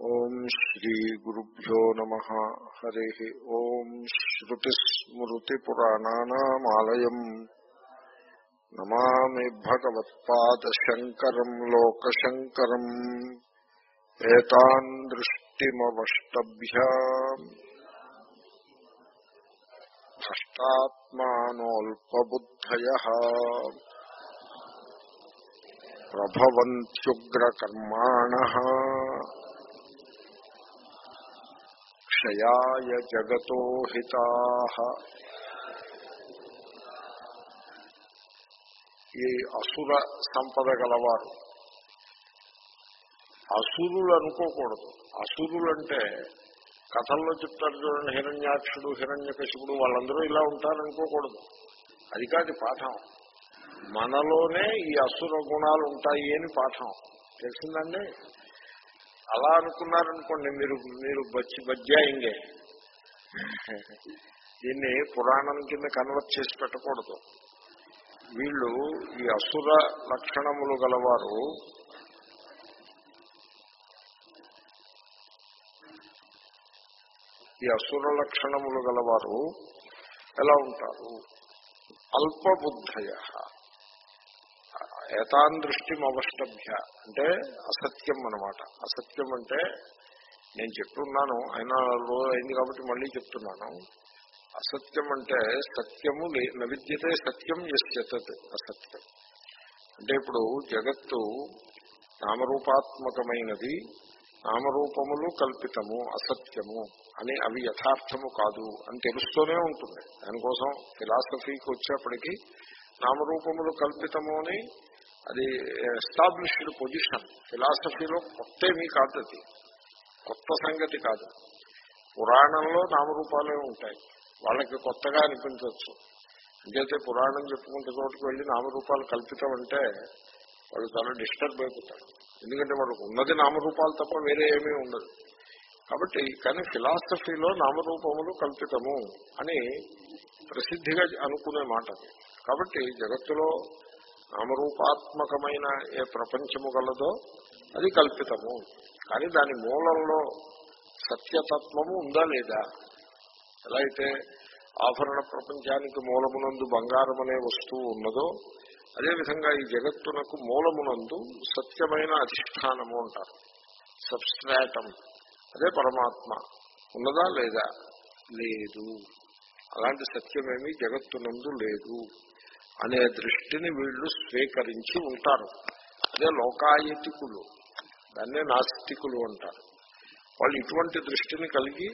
ఓం శ్రీ గురుభ్యో నమ. హరి. ఓం శ్రుతిస్మృతిపురాణానామాలయం. నమామి భగవత్పాదశంకరం లోకశంకరం. ఏతాన్ దృష్టిమవష్టభ్యా. భ్రష్టాత్మానోల్పబుద్ధయ ప్రభవంత్యుగ్రకర్మాణ. క్షయాయ జగతో హితా. ఈ అసుర సంపద గలవారు. అసురులు అనుకోకూడదు. అసురులంటే కథల్లో చెప్తారు చూడండి హిరణ్యాక్షుడు హిరణ్యకశిపుడు వాళ్ళందరూ ఇలా ఉంటారనుకోకూడదు. అది కాదు పాఠం. మనలోనే ఈ అసుర గుణాలు ఉంటాయి అని పాఠం. తెలిసిందండి? అలా అనుకున్నారనుకోండి మీరు మీరు బచ్చి బజ్జాయింగే. దీన్ని పురాణం కింద కన్వర్ట్ చేసి పెట్టకూడదు. వీళ్ళు ఈ అసుర లక్షణములు గలవారు ఈ అసుర లక్షణములు గలవారు ఎలా ఉంటారు? అల్పబుద్ధయ. ఏతాన్ దృష్టి అవష్టభ్య. అంటే అసత్యం అనమాట అసత్యం అంటే నేను చెప్తున్నాను అయినా రోజు అయింది కాబట్టి మళ్ళీ చెప్తున్నాను. అసత్యం అంటే సత్యము నవిద్యతే సత్యం ఎస్యతత్ అసత్యం. అంటే ఇప్పుడు జగత్తు నామరూపాత్మకమైనది నామరూపములు కల్పితము అసత్యము అని అవి యథార్థము కాదు అని తెలుస్తూనే ఉంటుంది. దానికోసం ఫిలాసఫీకి వచ్చేప్పటికీ నామరూపములు కల్పితము అని అది ఎస్టాబ్లిష్డ్ పొజిషన్ ఫిలాసఫీలో కొత్త ఏమీ కాదు అది. కొత్త సంగతి కాదు. పురాణంలో నామరూపాలే ఉంటాయి. వాళ్ళకి కొత్తగా అనిపించవచ్చు. ఇంకైతే పురాణం చెప్పుకుంటే చోటుకు వెళ్ళి నామరూపాలు కల్పితం అంటే వాళ్ళు చాలా డిస్టర్బ్ అయిపోతారు. ఎందుకంటే వాళ్ళకు ఉన్నది నామరూపాలు తప్ప వేరే ఏమీ ఉండదు. కాబట్టి కానీ ఫిలాసఫీలో నామరూపములు కల్పితము అని ప్రసిద్ధిగా అనుకునే మాట కాబట్టి జగత్తులో నామరూపాత్మకమైన ఏ ప్రపంచము గలదో అది కల్పితము. కానీ దాని మూలంలో సత్యతత్వము ఉందా లేదా? ఎలా అయితే ఆభరణ ప్రపంచానికి మూలమునందు బంగారం అనే వస్తువు ఉన్నదో అదేవిధంగా ఈ జగత్తునకు మూలమునందు సత్యమైన అధిష్టానము అంటారు. సబ్స్ట్రాటం. అదే పరమాత్మ. ఉన్నదా లేదా? లేదు. అలాంటి సత్యమేమీ జగత్తునందు లేదు. అనే దృష్టిని వీళ్ళు స్వీకరించి ఉంటారు. అదే లోకాయతికులు దాన్నే నాస్తికులు అంటారు. వాళ్ళు ఇటువంటి దృష్టిని కలిగి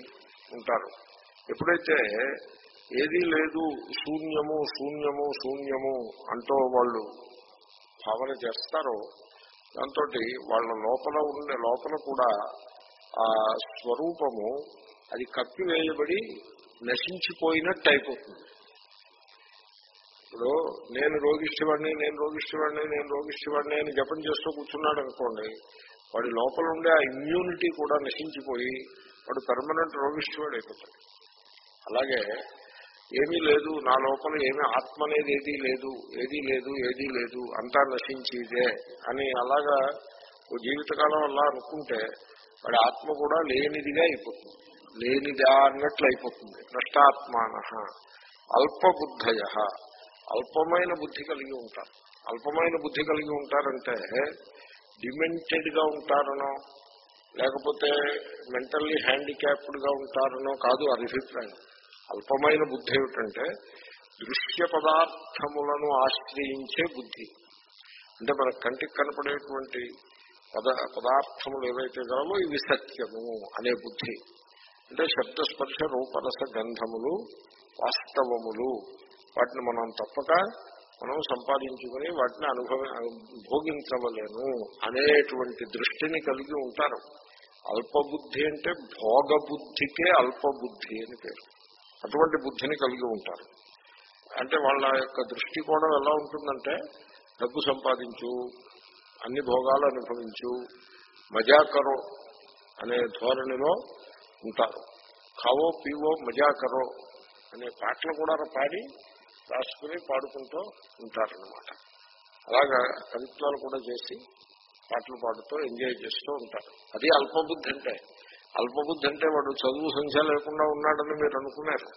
ఉంటారు. ఎప్పుడైతే ఏదీ లేదు శూన్యము శూన్యము శూన్యము అంటూ వాళ్ళు భావన చేస్తారో దాంతో వాళ్ళ లోపల ఉండే లోపల కూడా ఆ స్వరూపము అది కప్పివేయబడి నశించిపోయినట్టు అయిపోతుంది. ఇప్పుడు నేను రోగిష్టివాడిని నేను రోగిష్టివాడిని నేను రోగిష్టివాడిని అని జపం చేస్తూ కూర్చున్నాడు అనుకోండి వాడి లోపల ఉండే ఆ ఇమ్యూనిటీ కూడా నశించిపోయి వాడు పర్మనెంట్ రోగిష్టివాడు అయిపోతాడు. అలాగే ఏమీ లేదు నా లోపల ఏమీ ఆత్మ అనేది ఏదీ లేదు ఏదీ లేదు ఏదీ లేదు అంతా నశించిదే అని అలాగా ఓ జీవితకాలం అలా అనుకుంటే వాడి ఆత్మ కూడా లేనిదిగా అయిపోతుంది. లేనిదా అన్నట్లు అయిపోతుంది. నష్టాత్మాన అల్పబుద్ధయ. అల్పమైన బుద్ధి కలిగి ఉంటారు. అల్పమైన బుద్ధి కలిగి ఉంటారంటే డిమెంటెడ్గా ఉంటారనో లేకపోతే మెంటల్లీ హ్యాండిక్యాప్డ్గా ఉంటారనో కాదు అభిప్రాయం. అల్పమైన బుద్ధి ఏమిటంటే దృశ్య పదార్థములను ఆశ్రయించే బుద్ధి. అంటే మన కంటికి కనపడేటువంటి పద పదార్థములు ఏవైతే గలవో ఇవి సత్యము అనే బుద్ధి. అంటే శబ్దస్పర్శ రూపరస గంధములు వాస్తవములు. వాటిని మనం తప్పక మనం సంపాదించుకుని వాటిని అనుభవ భోగించవలేను అనేటువంటి దృష్టిని కలిగి ఉంటారు. అల్పబుద్ధి అంటే భోగబుద్ధికే అల్పబుద్ధి అని పేరు. అటువంటి బుద్ధిని కలిగి ఉంటారు. అంటే వాళ్ళ యొక్క దృష్టికోణం ఎలా ఉంటుందంటే డబ్బు సంపాదించు అన్ని భోగాలు అనుభవించు మజాకరో అనే ధోరణిలో ఉంటారు. ఖావో పీవో మజాకరో అనే పాటలు కూడా పాడి రాసుకుని పాడుకుంటూ ఉంటారనమాట అలాగా కవిత్వాలు కూడా చేసి పాటలు పాడుతూ ఎంజాయ్ చేస్తూ ఉంటారు. అది అల్పబుద్ధి అంటే. అల్పబుద్ధి అంటే వాడు చదువు సంఖ్య లేకుండా ఉన్నాడని మీరు అనుకున్నారు.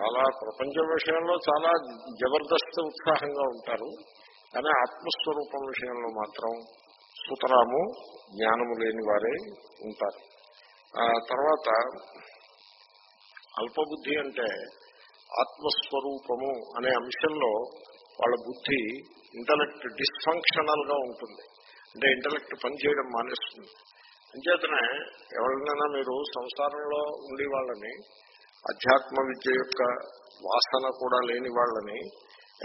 చాలా ప్రపంచ విషయంలో చాలా జబర్దస్త్ ఉత్సాహంగా ఉంటారు. కానీ ఆత్మస్వరూపం విషయంలో మాత్రం సుతరాము జ్ఞానము లేని వారే ఉంటారు. ఆ తర్వాత అల్పబుద్ధి అంటే ఆత్మస్వరూపము అనే అంశంలో వాళ్ళ బుద్ధి ఇంటలెక్ట్ డిస్ఫంక్షనల్గా ఉంటుంది. అంటే ఇంటలెక్ట్ పనిచేయడం మానేస్తుంది. అంచేతనే ఎవరినైనా మీరు సంసారంలో ఉండే వాళ్ళని అధ్యాత్మ విద్య యొక్క వాసన కూడా లేని వాళ్ళని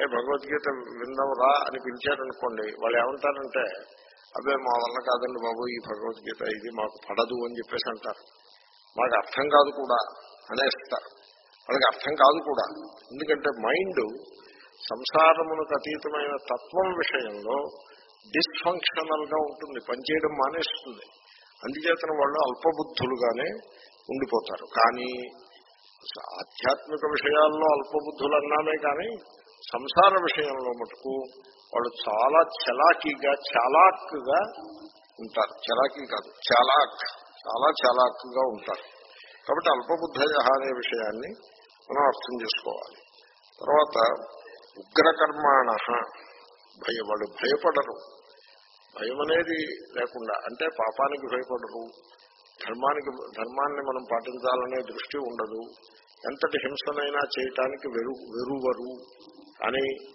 ఏ భగవద్గీత విందాం రా అని పిలిచారనుకోండి వాళ్ళు ఏమంటారంటే అదే మా వల్ల కాదండి బాబు ఈ భగవద్గీత ఇది మాకు పడదు అని చెప్పేసి అంటారు. మాకు అర్థం కాదు కూడా అనేస్తారు. వాళ్ళకి అర్థం కాదు కూడా. ఎందుకంటే మైండ్ సంసారమునకు అతీతమైన తత్వం విషయంలో డిస్ఫంక్షనల్గా ఉంటుంది. పనిచేయడం మానేస్తుంది. అందుచేతన వాళ్ళు అల్పబుద్ధులుగానే ఉండిపోతారు. కానీ ఆధ్యాత్మిక విషయాల్లో అల్పబుద్ధులు అన్నామే కానీ సంసార విషయంలో మటుకు వాళ్ళు చాలా చలాకీగా చాలాక్గా ఉంటారు. చలాకీ కాదు చాలాక్. చాలా చాలాక్గా ఉంటారు. కాబట్టి అల్పబుద్ధ అనే విషయాన్ని మనం అర్థం చేసుకోవాలి. తర్వాత ఉగ్రకర్మాణ భయం వాళ్ళు భయపడరు. భయం అనేది లేకుండా అంటే పాపానికి భయపడరు. ధర్మానికి ధర్మాన్ని మనం పాటించాలనే దృష్టి ఉండదు. ఎంతటి హింసనైనా చేయటానికి వెరు వెరువరు అని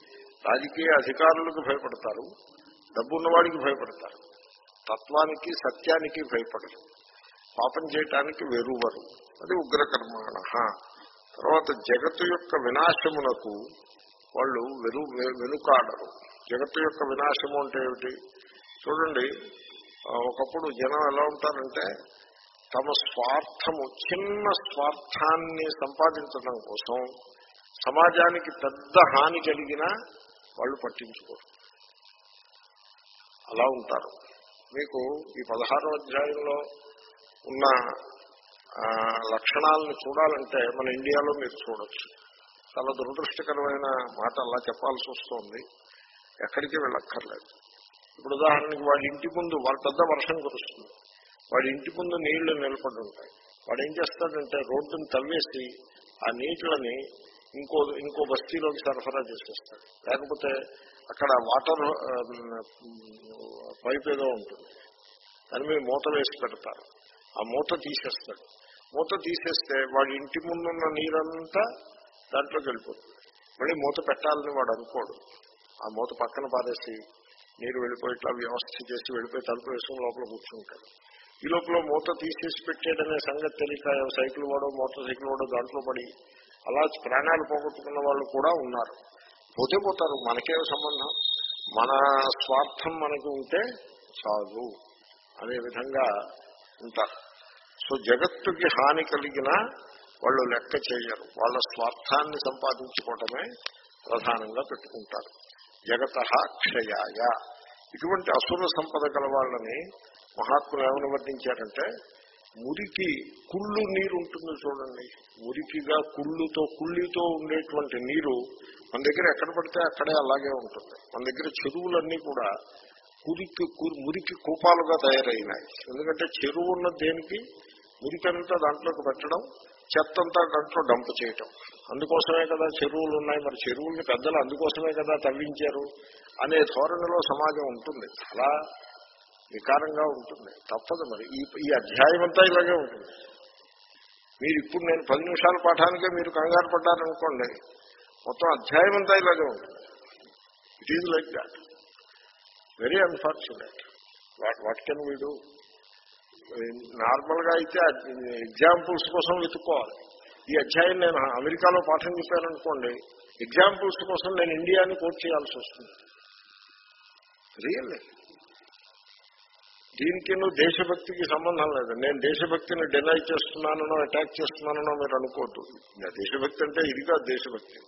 రాజకీయ అధికారులకు భయపడతారు. డబ్బున్నవాడికి భయపడతారు. తత్వానికి సత్యానికి భయపడరు. పాపం చేయటానికి వెరువరు. అది ఉగ్రకర్మాణ. తర్వాత జగత్తు యొక్క వినాశమునకు వాళ్ళు వెను వెనుకాడరు. జగత్తు యొక్క వినాశము అంటే ఏమిటి? చూడండి ఒకప్పుడు జనం ఎలా ఉంటారంటే తమ స్వార్థము చిన్న స్వార్థాన్ని సంపాదించడం కోసం సమాజానికి పెద్ద హాని కలిగినా వాళ్ళు పట్టించుకోరు. అలా ఉంటారు. మీకు ఈ పదహారో అధ్యాయంలో ఉన్న లక్షణాలను చూడాలంటే మన ఇండియాలో మీరు చూడొచ్చు. చాలా దురదృష్టకరమైన మాట అలా చెప్పాల్సి వస్తుంది. ఎక్కడికి వెళ్ళక్కర్లేదు. ఇప్పుడు ఉదాహరణకి వాడి ఇంటి ముందు వాళ్ళ పెద్ద వర్షం కురుస్తుంది. వాడి ఇంటి ముందు నీళ్ళు నిలబడి ఉంటాయి. వాడు ఏం చేస్తాడంటే రోడ్డును తవ్వేసి ఆ నీటిలని ఇంకో ఇంకో బస్తీలోకి సరఫరా చేసేస్తాడు. లేకపోతే అక్కడ వాటర్ పైప్ ఏదో ఉంటుంది. దాని మీద మూత వేసి పెడతారు. ఆ మూత తీసేస్తాడు. మూత తీసేస్తే వాడి ఇంటి ముందున్న నీరంతా దాంట్లోకి వెళ్ళిపోతుంది మళ్ళీ మూత పెట్టాలని వాడు అనుకోడు. ఆ మూత పక్కన పారేసి నీరు వెళ్ళిపోయి ఇట్లా వ్యవస్థ చేసి వెళ్ళిపోయి తలుపు వేసుకుని లోపల కూర్చుంటాడు. ఈ లోపల మూత తీసేసి పెట్టేటనే సంగతి తెలియక సైకిల్ వాడో మోటార్ సైకిల్ వాడో దాంట్లో పడి అలా ప్రాణాలు పోగొట్టుకున్న వాళ్ళు కూడా ఉన్నారు. పోతే పోతారు. మనకే సంబంధం? మన స్వార్థం మనకి ఉంటే చాలు అనే విధంగా ఉంటారు. సో జగత్తుకి హాని కలిగిన వాళ్ళు లెక్క చేయరు. వాళ్ళ స్వార్థాన్ని సంపాదించుకోవటమే ప్రధానంగా పెట్టుకుంటారు. జగత క్షయాయ. ఇటువంటి అసుర సంపద గల వాళ్ళని మహాత్ములు ఏమని వర్ణించారంటే మురికి కుళ్ళు నీరు ఉంటుంది చూడండి. మురికిగా కుళ్ళుతో కుళ్ళితో ఉండేటువంటి నీరు మన దగ్గర ఎక్కడ పడితే అక్కడే అలాగే ఉంటుంది. మన దగ్గర చెరువులన్నీ కూడా కురికి మురికి కూపాలుగా తయారైనాయి. ఎందుకంటే చెరువు ఉన్న దేనికి? మురికంతా దాంట్లోకి పెట్టడం చెత్తంతా దాంట్లో డంప్ చేయటం. అందుకోసమే కదా చెరువులు ఉన్నాయి. మరి చెరువుల్ని పెద్దలు అందుకోసమే కదా తవ్వించారు అనే ధోరణిలో సమాజం ఉంటుంది. చాలా వికారంగా ఉంటుంది. తప్పదు మరి. ఈ ఈ అధ్యాయం అంతా ఇలాగే ఉంటుంది. మీరు ఇప్పుడు నేను పది నిమిషాల పాఠానికే మీరు కంగారు పడ్డారనుకోండి మొత్తం అధ్యాయం అంతా ఇలాగే ఉంటుంది. It is like that very unfortunate what what can we do నార్మల్గా అయితే ఎగ్జాంపుల్స్ కోసం వెతుక్కోవాలి. ఈ అధ్యాయం నేను అమెరికాలో పాఠం చెప్పాననుకోండి ఎగ్జాంపుల్స్ కోసం నేను ఇండియాని కోట్ చేయాల్సి వస్తుంది. రియల్లీ దీనికి నువ్వు దేశభక్తికి సంబంధం లేదు. నేను దేశభక్తిని డినై చేస్తున్నానో అటాక్ చేస్తున్నానో మీరు అనుకోవద్దు. దేశభక్తి అంటే ఇది కాదు దేశభక్తి.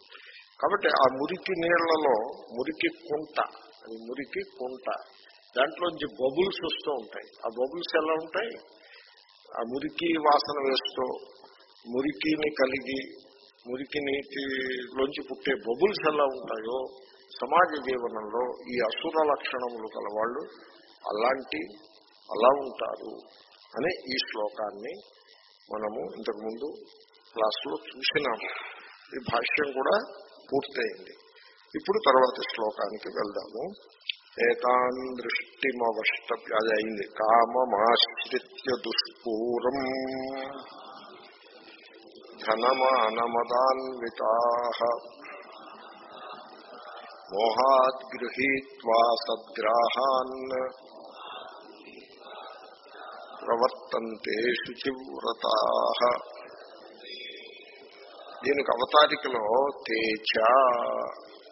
కాబట్టి ఆ మురికి నీళ్ళలో మురికి కుంట అది మురికి కుంట. దాంట్లోంచి బబుల్స్ వస్తూ ఉంటాయి. ఆ బబుల్స్ ఎలా ఉంటాయి? ఆ మురికి వాసన వేస్తూ మురికిని కలిగి మురికి నీటిలోంచి పుట్టే బబుల్స్ ఎలా ఉంటాయో సమాజ జీవనంలో ఈ అసుర లక్షణములు కలవాళ్ళు అలాంటి అలా ఉంటారు అని ఈ శ్లోకాన్ని మనము ఇంతకుముందు క్లాసులో చూసినాము. ఈ భాష్యం కూడా పూర్తయింది. ఇప్పుడు తర్వాత శ్లోకానికి వెళ్దాము. ఏతాన్ దృష్టిమవష్టభ్య అది అయింది. కామమాశ్రిత్య దుష్పూరం. ధనమానమదాన్వితా. మోహాద్ గృహీత్వా సద్గ్రాహాన్. ప్రవర్తంతే శుచివ్రత. దీనికి అవతారికలో తేచ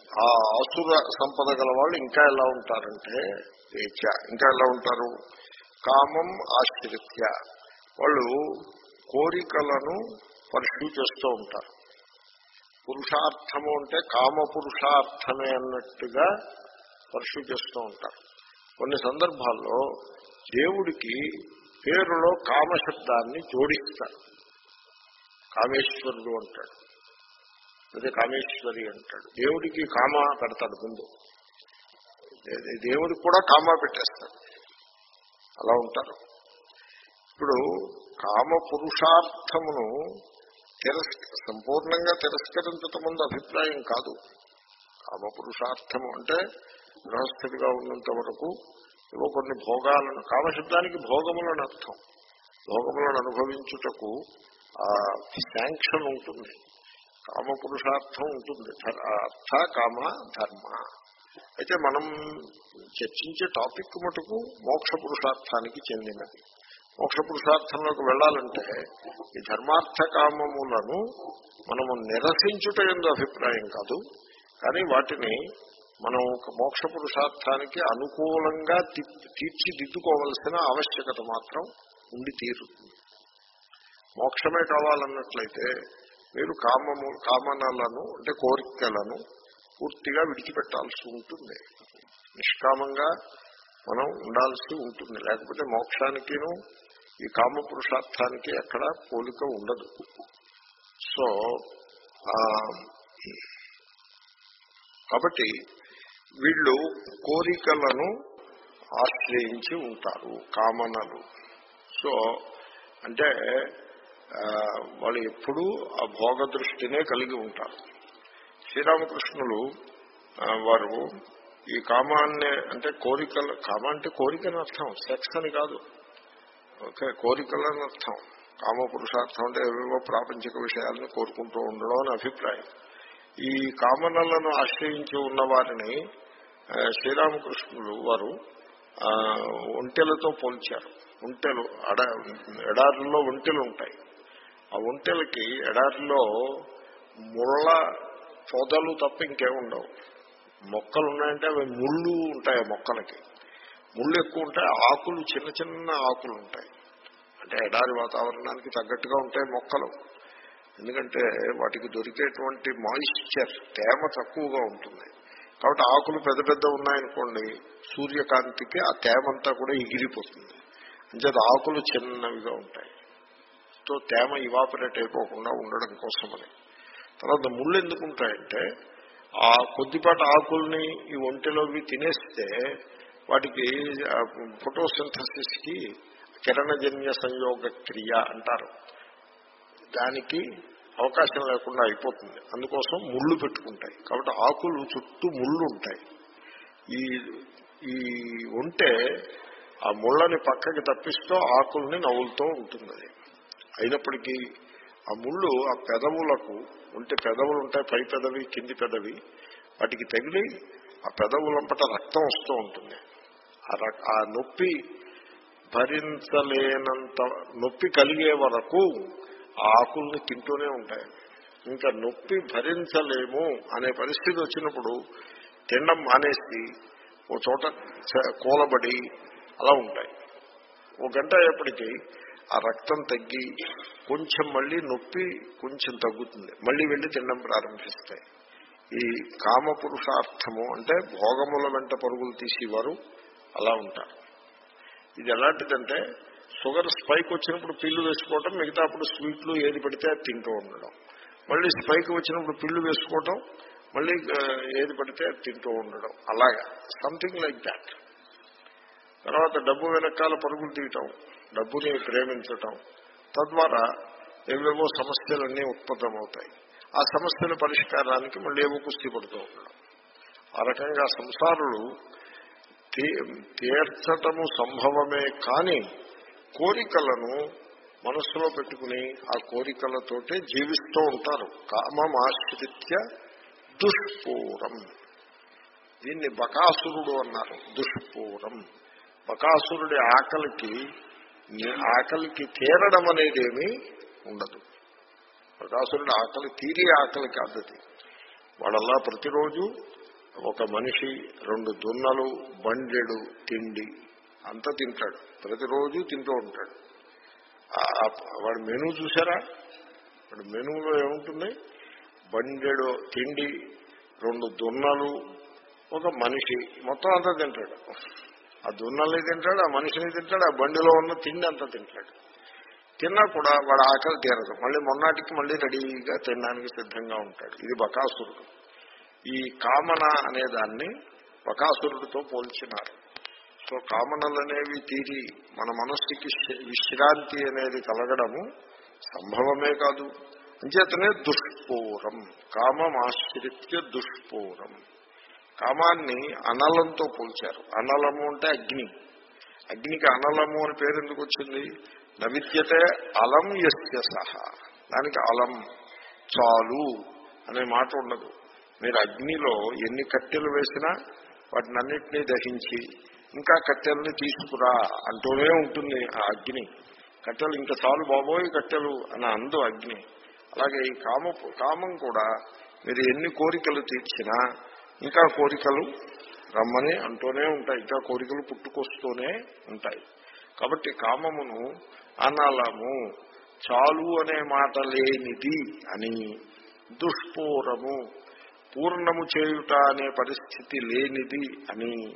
ఆ అసుర సంపద గల వాళ్ళు ఇంకా ఎలా ఉంటారంటే తేచ ఇంకా ఎలా ఉంటారు? కామం ఆశ్రిత్య. వాళ్ళు కోరికలను పర్ష్యూ చేస్తూ ఉంటారు. పురుషార్థము అంటే కామ పురుషార్థమే అన్నట్టుగా పర్ష్యూ చేస్తూ ఉంటారు. కొన్ని సందర్భాల్లో దేవుడికి పేరులో కామశబ్దాన్ని జోడిస్తారు. కామేశ్వరుడు అంటాడు. అదే కామేశ్వరి అంటాడు. దేవుడికి కామ పెడతాడు ముందు. దేవుడికి కూడా కామ పెట్టేస్తాడు. అలా ఉంటారు. ఇప్పుడు కామ పురుషార్థమును తిరస్ సంపూర్ణంగా తిరస్కరించటం ముందు అభిప్రాయం కాదు. కామ పురుషార్థము అంటే గృహస్థితిగా ఉన్నంత వరకు ఏవో కొన్ని భోగాలను కామశబ్దానికి భోగములను అర్థం. భోగములను అనుభవించుటకు ఆ శాంక్షన్ ఉంటుంది. కామ పురుషార్థం ఉంటుంది అర్థ కామ ధర్మ. అయితే మనం చర్చించే టాపిక్ మటుకు మోక్ష పురుషార్థానికి చెందినది. మోక్ష పురుషార్థంలోకి వెళ్ళాలంటే ఈ ధర్మార్థ కామములను మనము నిరసించుట ఎందు అభిప్రాయం కాదు. కానీ వాటిని మనం మోక్ష పురుషార్థానికి అనుకూలంగా తీర్చిదిద్దుకోవలసిన ఆవశ్యకత మాత్రం ఉండి తీరుతుంది. మోక్షమే కావాలన్నట్లయితే మీరు కామము కామనలను అంటే కోరికలను పూర్తిగా విడిచిపెట్టాల్సి ఉంటుంది. నిష్కామంగా మనం ఉండాల్సి ఉంటుంది. లేకపోతే మోక్షానికిను ఈ కామ పురుషార్థానికి అక్కడ పోలిక ఉండదు. సో కాబట్టి వీళ్ళు కోరికలను ఆశ్రయించి ఉంటారు కామనలు. సో అంటే వాళ్ళు ఎప్పుడూ ఆ భోగ దృష్టినే కలిగి ఉంటారు. శ్రీరామకృష్ణులు వారు ఈ కామాన్ని అంటే కోరికలు కామ అంటే కోరికని అర్థం సెక్స్ అని కాదు. ఓకే కోరికలని అర్థం. కామ పురుషార్థం అంటే ఏవేవో ప్రాపంచిక విషయాలను కోరుకుంటూ ఉండడం అని అభిప్రాయం. ఈ కామనలను ఆశ్రయించి ఉన్న వారిని శ్రీరామకృష్ణులు వారు ఒంటెలతో పోల్చారు. ఒంటెలు అడ ఎడారుల్లో ఒంటెలు ఉంటాయి. ఆ ఒంటెలకి ఎడారిలో ముళ్ళ పొదలు తప్ప ఇంకేముండవు మొక్కలు ఉన్నాయంటే అవి ముళ్ళు ఉంటాయి ఆ మొక్కలకి. ముళ్ళు ఎక్కువ ఉంటాయి ఆకులు చిన్న చిన్న ఆకులు ఉంటాయి. అంటే ఎడారి వాతావరణానికి తగ్గట్టుగా ఉంటాయి మొక్కలు. ఎందుకంటే వాటికి దొరికేటువంటి మాయిశ్చర్ తేమ తక్కువగా ఉంటుంది. కాబట్టి ఆకులు పెద్ద పెద్ద ఉన్నాయనుకోండి సూర్యకాంతికి ఆ తేమంతా కూడా ఎగిరిపోతుంది. అంచేత ఆకులు చిన్నవిగా ఉంటాయి. సో తేమ ఇవాపరేట్ అయిపోకుండా ఉండడం కోసమని. తర్వాత ముళ్ళు ఎందుకు ఉంటాయంటే ఆ కొద్దిపాటి ఆకుల్ని ఈ ఒంటిలోవి తినేస్తే వాటికి ఫోటోసింథసిస్కి కిరణజన్య సంయోగ క్రియ అంటారు. దానికి అవకాశం లేకుండా అయిపోతుంది. అందుకోసం ముళ్ళు పెట్టుకుంటాయి. కాబట్టి ఆకులు చుట్టూ ముళ్ళు ఉంటాయి ఈ ఈ ఉంటే ఆ ముళ్ళని పక్కకి తప్పిస్తూ ఆకుల్ని నవ్వులుతూ ఉంటుంది అది అయినప్పటికీ ఆ ముళ్ళు ఆ పెదవులకు ఉంటే పెదవులు ఉంటాయి పై పెదవి కింది పెదవి వాటికి తగిలి ఆ పెదవులంపట రక్తం వస్తూ ఉంటుంది. ఆ నొప్పి భరించలేనంత నొప్పి కలిగే వరకు ఆ ఆకుల్ని తింటూనే ఉంటాయి. ఇంకా నొప్పి భరించలేము అనే పరిస్థితి వచ్చినప్పుడు తినడం మానేసి ఓ చోట కూలబడి అలా ఉంటాయి. ఓ గంట అయ్యేప్పటికీ ఆ రక్తం తగ్గి కొంచెం మళ్ళీ నొప్పి కొంచెం తగ్గుతుంది. మళ్ళీ వెళ్ళి తినడం ప్రారంభిస్తాయి. ఈ కామ పురుషార్థము అంటే భోగముల వెంట పరుగులు తీసేవారు అలా ఉంటారు. ఇది ఎలాంటిదంటే షుగర్ స్పైక్ వచ్చినప్పుడు పిల్లు వేసుకోవటం మిగతా అప్పుడు స్వీట్లు ఏది పడితే అది తింటూ ఉండడం. మళ్ళీ స్పైక్ వచ్చినప్పుడు పిల్లు వేసుకోవటం మళ్ళీ ఏది పడితే అది తింటూ ఉండడం. అలాగా. Something like that. తర్వాత డబ్బు వెనకాల పరుగులు తీయటం. డబ్బుని ప్రేమించటం. తద్వారా ఏవేవో సమస్యలన్నీ ఉత్పన్నమవుతాయి. ఆ సమస్యల పరిష్కారానికి మళ్ళీ ఏవో కుస్తీ పడుతూ ఉండడం ఆ రకంగా సంసారులు తీర్చటము సంభవమే కానీ కోరికలను మనస్సులో పెట్టుకుని ఆ కోరికలతోటే జీవిస్తూ ఉంటారు. కామమాశ్రిత్య దుష్పూరం. దీన్ని బకాసురుడు అన్నారు. దుష్పూరం. బకాసురుడి ఆకలికి ఆకలికి తీరడం అనేది ఏమీ ఉండదు. బకాసురుడి ఆకలి తీరి ఆకలి అద్దతి అది వాళ్ళల్లా ప్రతిరోజు ఒక మనిషి రెండు దున్నలు బండెడు తిండి అంతా తింటాడు. ప్రతిరోజు తింటూ ఉంటాడు. వాడు వాడి మెనూ చూసారా? వాడి మెనూలో ఏముంటుంది? బండెడు తిండి రెండు దున్నలు ఒక మనిషి మొత్తం అంతా తింటాడు. ఆ దున్నల్ని తింటాడు ఆ మనిషిని తింటాడు ఆ బండిలో ఉన్న తిండి అంతా తింటాడు. తిన్నా కూడా వాడు ఆకలి తీరదు. మళ్ళీ మొన్నటికి మళ్ళీ రెడీగా తినడానికి సిద్ధంగా ఉంటాడు. ఇది బకాసురుడు. ఈ కామన అనే దాన్ని బకాసురుడితో పోల్చినారు. సో కామనలు అనేవి తీరి మన మనస్సుకి విశ్రాంతి అనేది కలగడము సంభవమే కాదు. అంచేతనే దుష్పూరం. కామమాశ్రిత్య దుష్పూరం. కామాన్ని అనలంతో పోల్చారు. అనలము అంటే అగ్ని. అగ్నికి అనలము అని పేరు ఎందుకు వచ్చింది? నవిద్యతే అలం యస్య సహా. దానికి అలం చాలు అనే మాట ఉండదు. మీరు అగ్నిలో ఎన్ని కట్టెలు వేసినా వాటిని అన్నింటినీ దహించి ఇంకా కట్టెల్ని తీసుకురా అంటూనే ఉంటుంది ఆ అగ్ని. కట్టెలు ఇంకా చాలు బాబోయ్ కట్టెలు అని అందు అగ్ని. అలాగే ఈ కామ కామం కూడా మీరు ఎన్ని కోరికలు తీర్చినా ఇంకా కోరికలు రమ్మని అంటూనే ఉంటాయి. ఇంకా కోరికలు పుట్టుకొస్తూనే ఉంటాయి. కాబట్టి కామమును అనలము. చాలు అనే మాట లేనిది అని దుష్పూరము. పూర్ణము చేయుట అనే పరిస్థితి లేనిది అని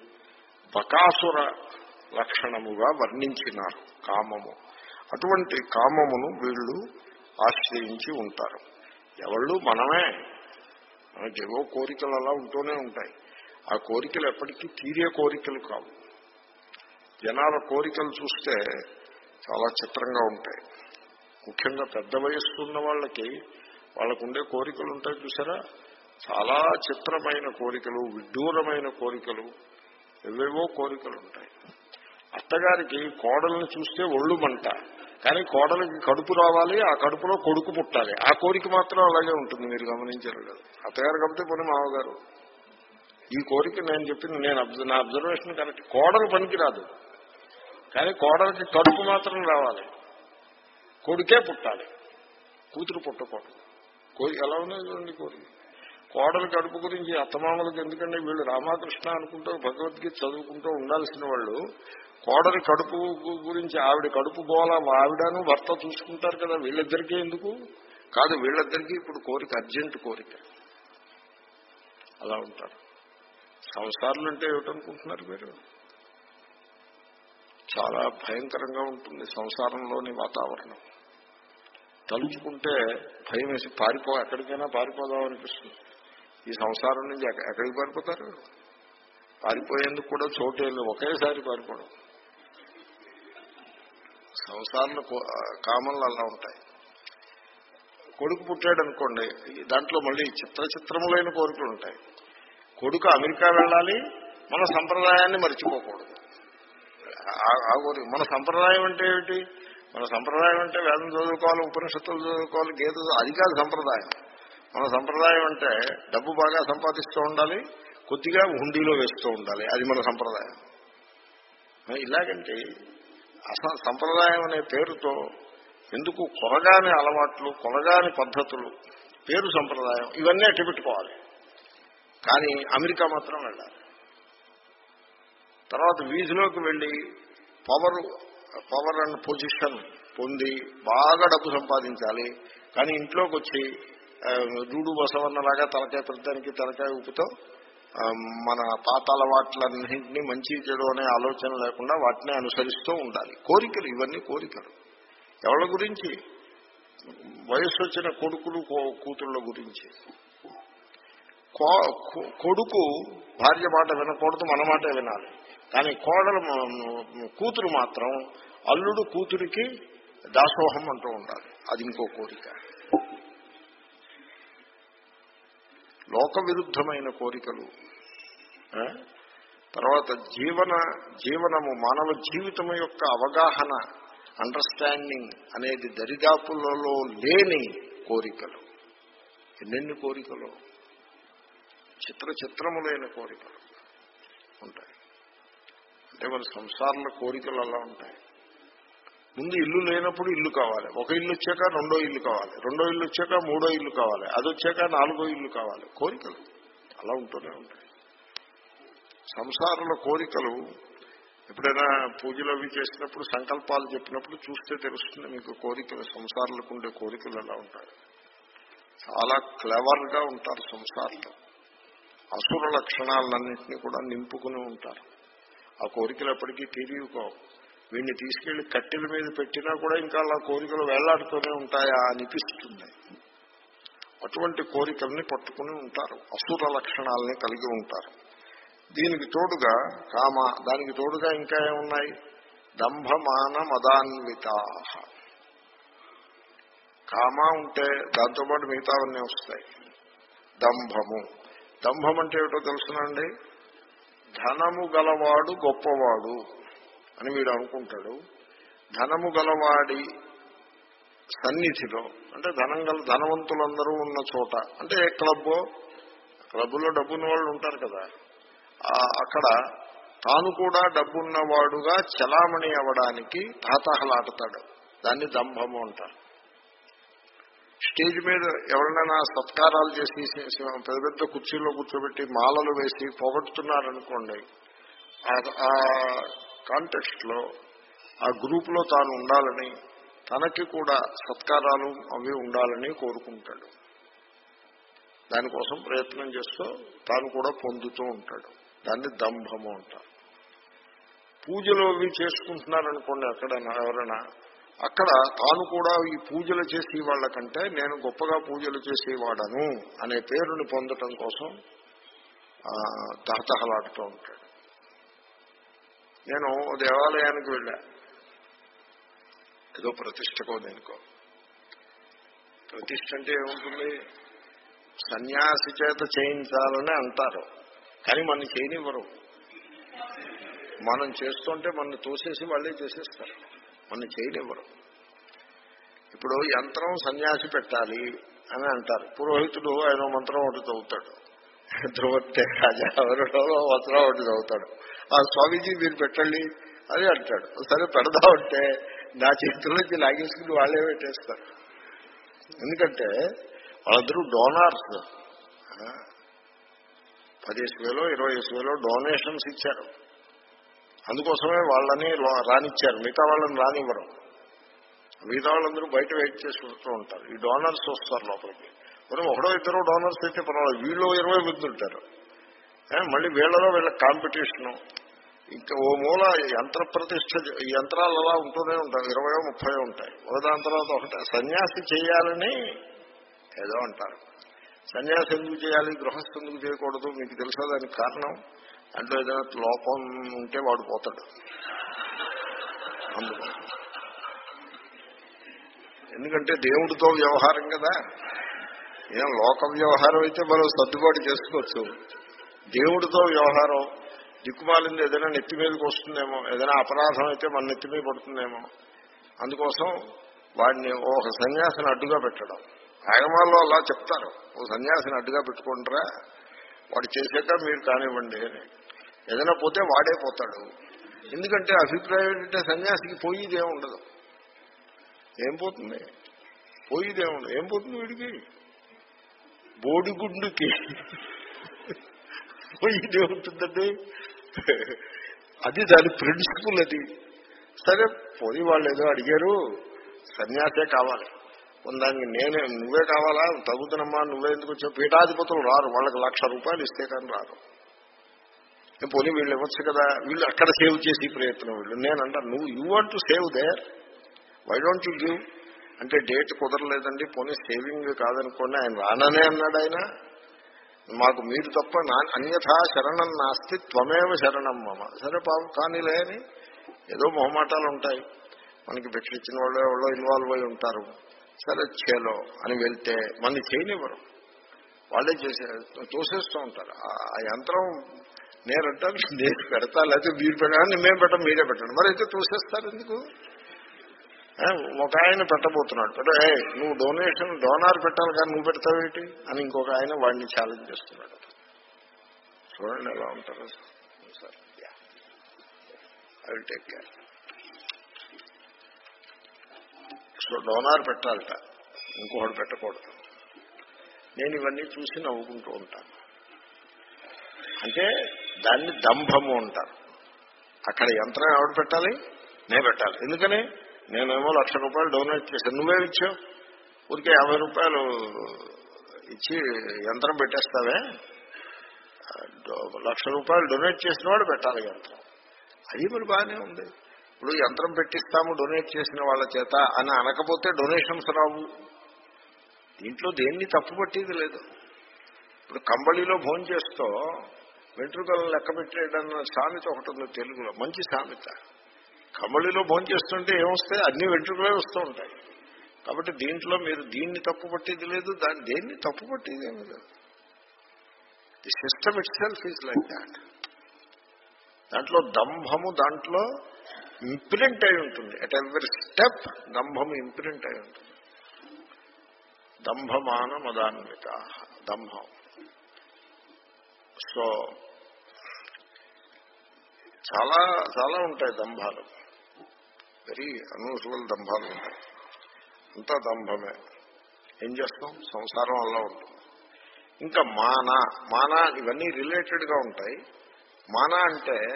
బకాసుర లక్షణముగా వర్ణించినారు కామము. అటువంటి కామమును వీళ్ళు ఆశ్రయించి ఉంటారు. ఎవళ్ళు? మనమే. మనకేవో కోరికలు అలా ఉంటూనే ఉంటాయి. ఆ కోరికలు ఎప్పటికీ తీరే కోరికలు కావు. జనాల కోరికలు చూస్తే చాలా చిత్రంగా ఉంటాయి. ముఖ్యంగా పెద్ద వయస్సు ఉన్న వాళ్ళకి వాళ్ళకు ఉండే కోరికలు ఉంటాయి చూసారా? చాలా చిత్రమైన కోరికలు విడ్డూరమైన కోరికలు ఎవేవో కోరికలు ఉంటాయి. అత్తగారికి కోడల్ని చూస్తే ఒళ్ళు మంట. కానీ కోడలికి కడుపు రావాలి ఆ కడుపులో కొడుకు పుట్టాలి. ఆ కోరిక మాత్రం అలాగే ఉంటుంది మీరు గమనించారు కదా. అత్తగారు కాబట్టి పోనీ మామగారు. ఈ కోరిక నేను చెప్పింది నేను అబ్జ- నా అబ్జర్వేషన్ కరెక్ట్ కోడలు పనికిరాదు. కానీ కోడలికి కడుపు మాత్రం రావాలి. కొడుకే పుట్టాలి. కూతురు పుట్టకూడదు. కోరి ఎలా ఉన్నది కోరిక. కోడలు కడుపు గురించి అత్తమామలకు ఎందుకంటే వీళ్ళు రామకృష్ణ అనుకుంటూ భగవద్గీత చదువుకుంటూ ఉండాల్సిన వాళ్ళు కోడలి కడుపు గురించి ఆవిడ కడుపు గోల ఆవిడను భర్త చూసుకుంటారు కదా వీళ్ళిద్దరికీ ఎందుకు? కాదు వీళ్ళిద్దరికీ ఇప్పుడు కోరిక అర్జెంట్ కోరిక. అలా ఉంటారు. సంసారాలు అంటే ఏమిటనుకుంటున్నారు మీరు? చాలా భయంకరంగా ఉంటుంది సంసారంలోని వాతావరణం. తలుచుకుంటే భయం వేసి పారిపో ఎక్కడికైనా పారిపోదాం అనిపిస్తుంది ఈ సంసారం నుంచి ఎక్కడికి పారిపోతారు? పారిపోయేందుకు కూడా చోటు లేదు. ఒకేసారి పారిపోవడం. సంసారంలో కామన్లు అలా ఉంటాయి. కొడుకు పుట్టాడు అనుకోండి దాంట్లో మళ్ళీ చిత్ర చిత్రములైన కోరికలు ఉంటాయి. కొడుకు అమెరికా వెళ్ళాలి మన సంప్రదాయాన్ని మర్చిపోకూడదు. ఆ- ఆ కోరిక మన సంప్రదాయం అంటే ఏమిటి? మన సంప్రదాయం అంటే వేదం చదువుకోవాలి ఉపనిషత్తులు చదువుకోవాలి గీత అది కాదు సంప్రదాయం. మన సంప్రదాయం అంటే డబ్బు బాగా సంపాదిస్తూ ఉండాలి కొద్దిగా హుండీలో వేస్తూ ఉండాలి అది మన సంప్రదాయం. ఇలాగంటే అసలు సంప్రదాయం అనే పేరుతో ఎందుకు కొరగాని అలవాట్లు కొరగాని పద్ధతులు పేరు సంప్రదాయం ఇవన్నీ అట్టిపెట్టుకోవాలి. కానీ అమెరికా మాత్రం వెళ్ళాలి. తర్వాత వీధిలోకి వెళ్ళి పవర్ పవర్ అండ్ పొజిషన్ పొంది బాగా డబ్బు సంపాదించాలి. కానీ ఇంట్లోకి వచ్చి రూడు బసవన్నలాగా తలకాయ ప్రతిదానికి తలకాయ ఉప్పుతో మన పాత అలవాట్లన్నింటినీ మంచి చెడు అనే ఆలోచన లేకుండా వాటిని అనుసరిస్తూ ఉండాలి. కోరికలు ఇవన్నీ కోరికలు. ఎవరి గురించి? వయసు వచ్చిన కొడుకులు కో- కూతుళ్ళ గురించి. కో- కొడుకు భార్య మాట వినకూడదు మన మాట వినాలి. కానీ కోడలు కూతురు మాత్రం అల్లుడు కూతురికి దాసోహం అంటూ ఉండాలి. అది ఇంకో కోరిక. లోక విరుద్ధమైన కోరికలు తర్వాత జీవన జీవనము మానవ జీవితం యొక్క అవగాహన అండర్స్టాండింగ్ అనేది దరిదాపులలో లేని కోరికలు. ఎన్నెన్ని కోరికలు? చిత్ర చిత్రములైన కోరికలు ఉంటాయి. అంటే మన సంసారంలో కోరికలు అలా ఉంటాయి. ముందు ఇల్లు లేనప్పుడు ఇల్లు కావాలి. ఒక ఇల్లు వచ్చాక రెండో ఇల్లు కావాలి. రెండో ఇల్లు వచ్చాక మూడో ఇల్లు కావాలి. అది వచ్చాక నాలుగో ఇల్లు కావాలి. కోరికలు. అలా ఉంటూనే ఉంటాయి. సంసారంలో కోరికలు ఎప్పుడైనా పూజలు అవి చేసినప్పుడు సంకల్పాలు చెప్పినప్పుడు చూస్తే తెలుస్తుంది మీకు కోరికలు సంసారాలకు ఉండే కోరికలు ఎలా ఉంటాయి. చాలా క్లెవర్గా ఉంటారు సంసారంలో. అసుర లక్షణాలన్నింటినీ కూడా నింపుకుని ఉంటారు. ఆ కోరికలు ఎప్పటికీ తీరియుకోవు. వీడిని తీసుకెళ్ళి కట్టెల మీద పెట్టినా కూడా ఇంకా అలా కోరికలు వేలాడుతూనే ఉంటాయా అనిపిస్తుంది. అటువంటి కోరికల్ని పట్టుకుని ఉంటారు. అసుర లక్షణాలని కలిగి ఉంటారు. దీనికి తోడుగా కామ దానికి తోడుగా ఇంకా ఏమున్నాయి? దంభమాన మదాన్విత కామ ఉంటే దాంతోపాటు మిగతావన్నీ వస్తాయి. దంభము. దంభం అంటే ఏమిటో తెలుసునండి? ధనము గలవాడు గొప్పవాడు. అని వీడు అనుకుంటాడు. ధనము గలవాడి సన్నిధిలో అంటే ధనం గల ధనవంతులందరూ ఉన్న చోట అంటే ఏ క్లబ్బో క్లబ్లో డబ్బున్న వాళ్ళు ఉంటారు కదా. అక్కడ తాను కూడా డబ్బున్నవాడుగా చలామణి అవ్వడానికి తాతహలాడతాడు. దాన్ని దంభము అంటారు. స్టేజ్ మీద ఎవరినైనా సత్కారాలు చేసి పెద్ద పెద్ద కుర్చీలో కూర్చోబెట్టి మాలలు వేసి పొగడుతున్నారనుకోండి ఆ- కాంటెక్స్ట్లో కాంటెక్స్ట్లో ఆ గ్రూప్లో తాను ఉండాలని తనకి కూడా సత్కారాలు అవి ఉండాలని కోరుకుంటాడు. దానికోసం ప్రయత్నం చేస్తూ తాను కూడా పొందుతూ ఉంటాడు. దాన్ని దంభము అంటారు పూజలు అవి చేసుకుంటున్నారనుకోండి అక్కడ ఎవరైనా అక్కడ తాను కూడా ఈ పూజలు చేసే వాళ్ళకంటే నేను గొప్పగా పూజలు చేసేవాడను అనే పేరుని పొందటం కోసం తహతహలాడుతూ ఉంటాడు. నేను దేవాలయానికి వెళ్ళా. ఏదో ప్రతిష్టకో దేనికో. ప్రతిష్ట అంటే ఏముంటుంది? సన్యాసి చేత చేయించాలని అంటారు. కానీ మన చేయనివ్వరు. మనం చేస్తుంటే మన తోసేసి వాళ్ళే చేసేస్తారు. మన చేయనివ్వరు. ఇప్పుడు యంత్రం సన్యాసి పెట్టాలి అని అంటారు. పురోహితుడు ఆయన మంత్రం ఒకటి చదువుతాడు. ధ్రువత్తే రాజా ఎవరిలో మంత్రం ఒకటి చదువుతాడు. ఆ స్వామీజీ మీరు పెట్టండి. అని అంటాడు. సరే పెడదామంటే నా చేతుల్లోకి లాగేసుకుని వాళ్ళే పెట్టేస్తారు. ఎందుకంటే వాళ్ళందరూ డోనార్స్ పదిహేసు వేలో ఇరవై వేలో డొనేషన్స్ ఇచ్చారు. అందుకోసమే వాళ్ళని రానిచ్చారు. మిగతా వాళ్ళని రానివ్వరు. మిగతా వాళ్ళందరూ బయట వెయిట్ చేసుకుంటూ ఉంటారు. ఈ డోనర్స్ వస్తారు లోపలికి. మరి ఒకడో ఇద్దరు డోనర్స్ అయితే పర్వాలేదు. వీళ్ళు ఇరవై మంది ఉంటారు. మళ్ళీ వీళ్ళలో వీళ్ళ కాంపిటీషను ఇంకా ఓ మూల యంత్ర ప్రతిష్ట యంత్రాలు అలా ఉంటూనే ఉంటాయి. ఇరవై ముప్పై ఉంటాయి. ఒకదాని తర్వాత ఒకటి. సన్యాసి చేయాలని ఏదో అంటారు. సన్యాసి ఎందుకు చేయాలి? గృహస్థు ఎందుకు చేయకూడదు? మీకు తెలుసా దానికి కారణం? అంటే ఏదైనా లోపం ఉంటే వాడు పోతాడు. అందుకు. ఎందుకంటే దేవుడితో వ్యవహారం కదా. ఏం లోక వ్యవహారం అయితే మనం సర్దుబాటు చేసుకోవచ్చు. దేవుడితో వ్యవహారం దిక్కుమాలింది ఏదైనా నెత్తి మీదకి వస్తుందేమో ఏదైనా అపరాధం అయితే మన నెత్తి మీద పడుతుందేమో. అందుకోసం వాడిని ఒక సన్యాసిని అడ్డుగా పెట్టడం. ఆగమాల్లో అలా చెప్తారు. ఓ సన్యాసిని అడ్డుగా పెట్టుకుంటారా? వాడు చేసాక మీరు కానివ్వండి అని. ఏదైనా పోతే వాడే పోతాడు. ఎందుకంటే అభిప్రాయం ఏంటంటే సన్యాసికి పోయిదే ఉండదు. ఏం పోతుంది? పోయిదే ఉండదు. ఏం పోతుంది వీడికి? బోడిగుండుకి. పోయిదే ఉంటుందండి? అది దాని ప్రిన్సిపల్ అది. సరే పోయి వాళ్ళు ఏదో అడిగారు సన్యాసే కావాలి. దానికి నేనే నువ్వే కావాలా? తగ్గుతున్నమ్మా నువ్వే ఎందుకు వచ్చావు? పీఠాధిపతులు రారు. వాళ్ళకి లక్ష రూపాయలు ఇస్తే కానీ రారు. పోనీ వీళ్ళు ఇవ్వచ్చు కదా? వీళ్ళు అక్కడ సేవ్ చేసి ప్రయత్నం వీళ్ళు. నేను నువ్వు you want to save there why don't you give అంటే డేట్ కుదరలేదండి. పోనీ సేవింగ్ కాదనుకోండి ఆయన రాననే అన్నాడు ఆయన. మాకు మీరు తప్ప నా అన్యథా శరణం నాస్తి త్వమేవ శరణం మమ. సరే పాపం కానీలే అని ఏదో మొహమాటాలు ఉంటాయి. మనకి భిక్ష ఇచ్చిన వాళ్ళు ఎవరో ఇన్వాల్వ్ అయి ఉంటారు. సరే చేలో అని వెళ్తే మనని చేయనివ్వరు. వాళ్ళే చేసే తోసేస్తూ ఉంటారు. ఆ యంత్రం నేనంటాను నేను పెడతా లేకపోతే మీరు పెట్టాలని మేము పెట్టం మీరే పెట్టండి. మరి అయితే తోసేస్తారు ఎందుకు? ఒక ఆయన పెట్టబోతున్నాడు. పెట్ట ఏ నువ్వు డొనేషన్ డోనార్ పెట్టాలి కానీ నువ్వు పెడతావేటి? అని ఇంకొక ఆయన వాడిని ఛాలెంజ్ చేస్తున్నాడు. చూడండి ఎలా ఉంటారు. Sir I take care so donor పెట్టాలట. ఇంకొకటి పెట్టకూడదు. నేను ఇవన్నీ చూసి నవ్వుకుంటూ ఉంటాను. అంటే దాన్ని దంభము అంటారు. అక్కడ యంత్రం ఎవడు పెట్టాలి? నేను పెట్టాలి. ఎందుకని? నేనేమో లక్ష రూపాయలు డొనేట్ చేశాను. నువ్వేమి ఇచ్చావు. ఊరికే యాభై రూపాయలు ఇచ్చి యంత్రం పెట్టేస్తావే? లక్ష రూపాయలు డొనేట్ చేసిన వాడు పెట్టాలి యంత్రం. అది మరి బాగానే ఉంది. ఇప్పుడు యంత్రం పెట్టిస్తాము డొనేట్ చేసిన వాళ్ళ చేత అని అనకపోతే డొనేషన్స్ రావు. దీంట్లో దేన్ని తప్పుపట్టేది లేదు. ఇప్పుడు కంబళిలో భోజనం చేస్తూ వెంట్రుకలను లెక్క పెట్టేయడం సామెత ఒకటి ఉంది తెలుగులో. మంచి సామెత. కమళిలో భోంచేస్తుంటే ఏమొస్తాయి? అన్ని వెంట్రుకలే వస్తూ ఉంటాయి. కాబట్టి దీంట్లో మీరు దీన్ని తప్పుపట్టేది లేదు దాన్ని దేన్ని తప్పుపట్టేది ఏమి లేదు. The system itself is like that దాంట్లో దంభము దాంట్లో ఇంప్రింట్ అయి ఉంటుంది. అట్ ఎవరి స్టెప్ దంభము ఇంప్రింట్ అయి ఉంటుంది. దంభమాన మదాన్విత దంభం. సో చాలా చాలా ఉంటాయి దంభాలు. వెరీ అన్యూజువల్ దంభాలు ఉంటాయి. అంతా దంభమే. ఏం చేస్తాం? సంసారం అలా ఉంటుంది. ఇంకా మాన మాన ఇవన్నీ రిలేటెడ్గా ఉంటాయి. మాన అంటే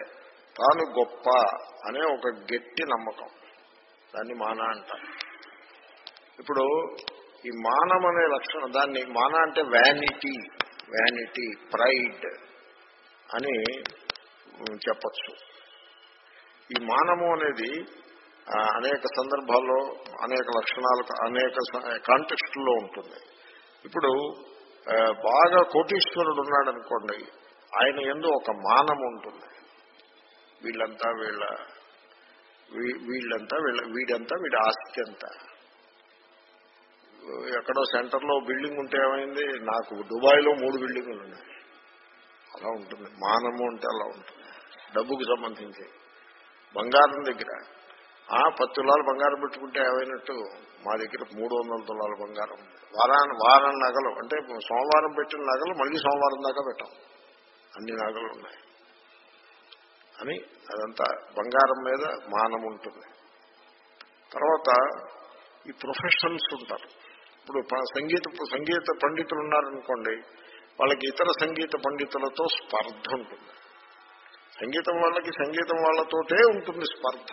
తాను గొప్ప అనే ఒక గట్టి నమ్మకం. దాన్ని మాన అంటారు. ఇప్పుడు ఈ మానం అనే లక్షణం దాన్ని మాన అంటే వ్యానిటీ వ్యానిటీ ప్రైడ్ అని చెప్పచ్చు. ఈ మానము అనేది అనేక సందర్భాల్లో అనేక లక్షణాలకు అనేక కాంటెక్స్ట్లో ఉంటుంది. ఇప్పుడు బాగా కోటీశ్వరుడు ఉన్నాడు అనుకోండి ఆయన ఎందు ఒక మానం ఉంటుంది. వీళ్ళంతా వీళ్ళ వీళ్ళంతా వీళ్ళ వీడంతా వీడి ఆస్తి అంతా. ఎక్కడో సెంటర్లో బిల్డింగ్ ఉంటే ఏమైంది? నాకు దుబాయ్లో మూడు బిల్డింగులు ఉన్నాయి. అలా ఉంటుంది. మానము అంటే అలా ఉంటుంది. డబ్బుకు సంబంధించి. బంగారం దగ్గర. ఆ పది తులాలు బంగారం పెట్టుకుంటే ఏమైనట్టు? మా దగ్గర మూడు వందల తులాల బంగారం వారాన్ని వారం నగలు. అంటే సోమవారం పెట్టిన నగలు మళ్ళీ సోమవారం దాకా పెట్టాం. అన్ని నగలు ఉన్నాయి. అని అదంతా బంగారం మీద మానం ఉంటుంది. తర్వాత ఈ ప్రొఫెషనల్స్ ఉంటారు. ఇప్పుడు సంగీత సంగీత పండితులు ఉన్నారనుకోండి వాళ్ళకి ఇతర సంగీత పండితులతో స్పర్ధ ఉంటుంది. సంగీతం వాళ్ళకి సంగీతం వాళ్ళతోటే ఉంటుంది స్పర్ధ.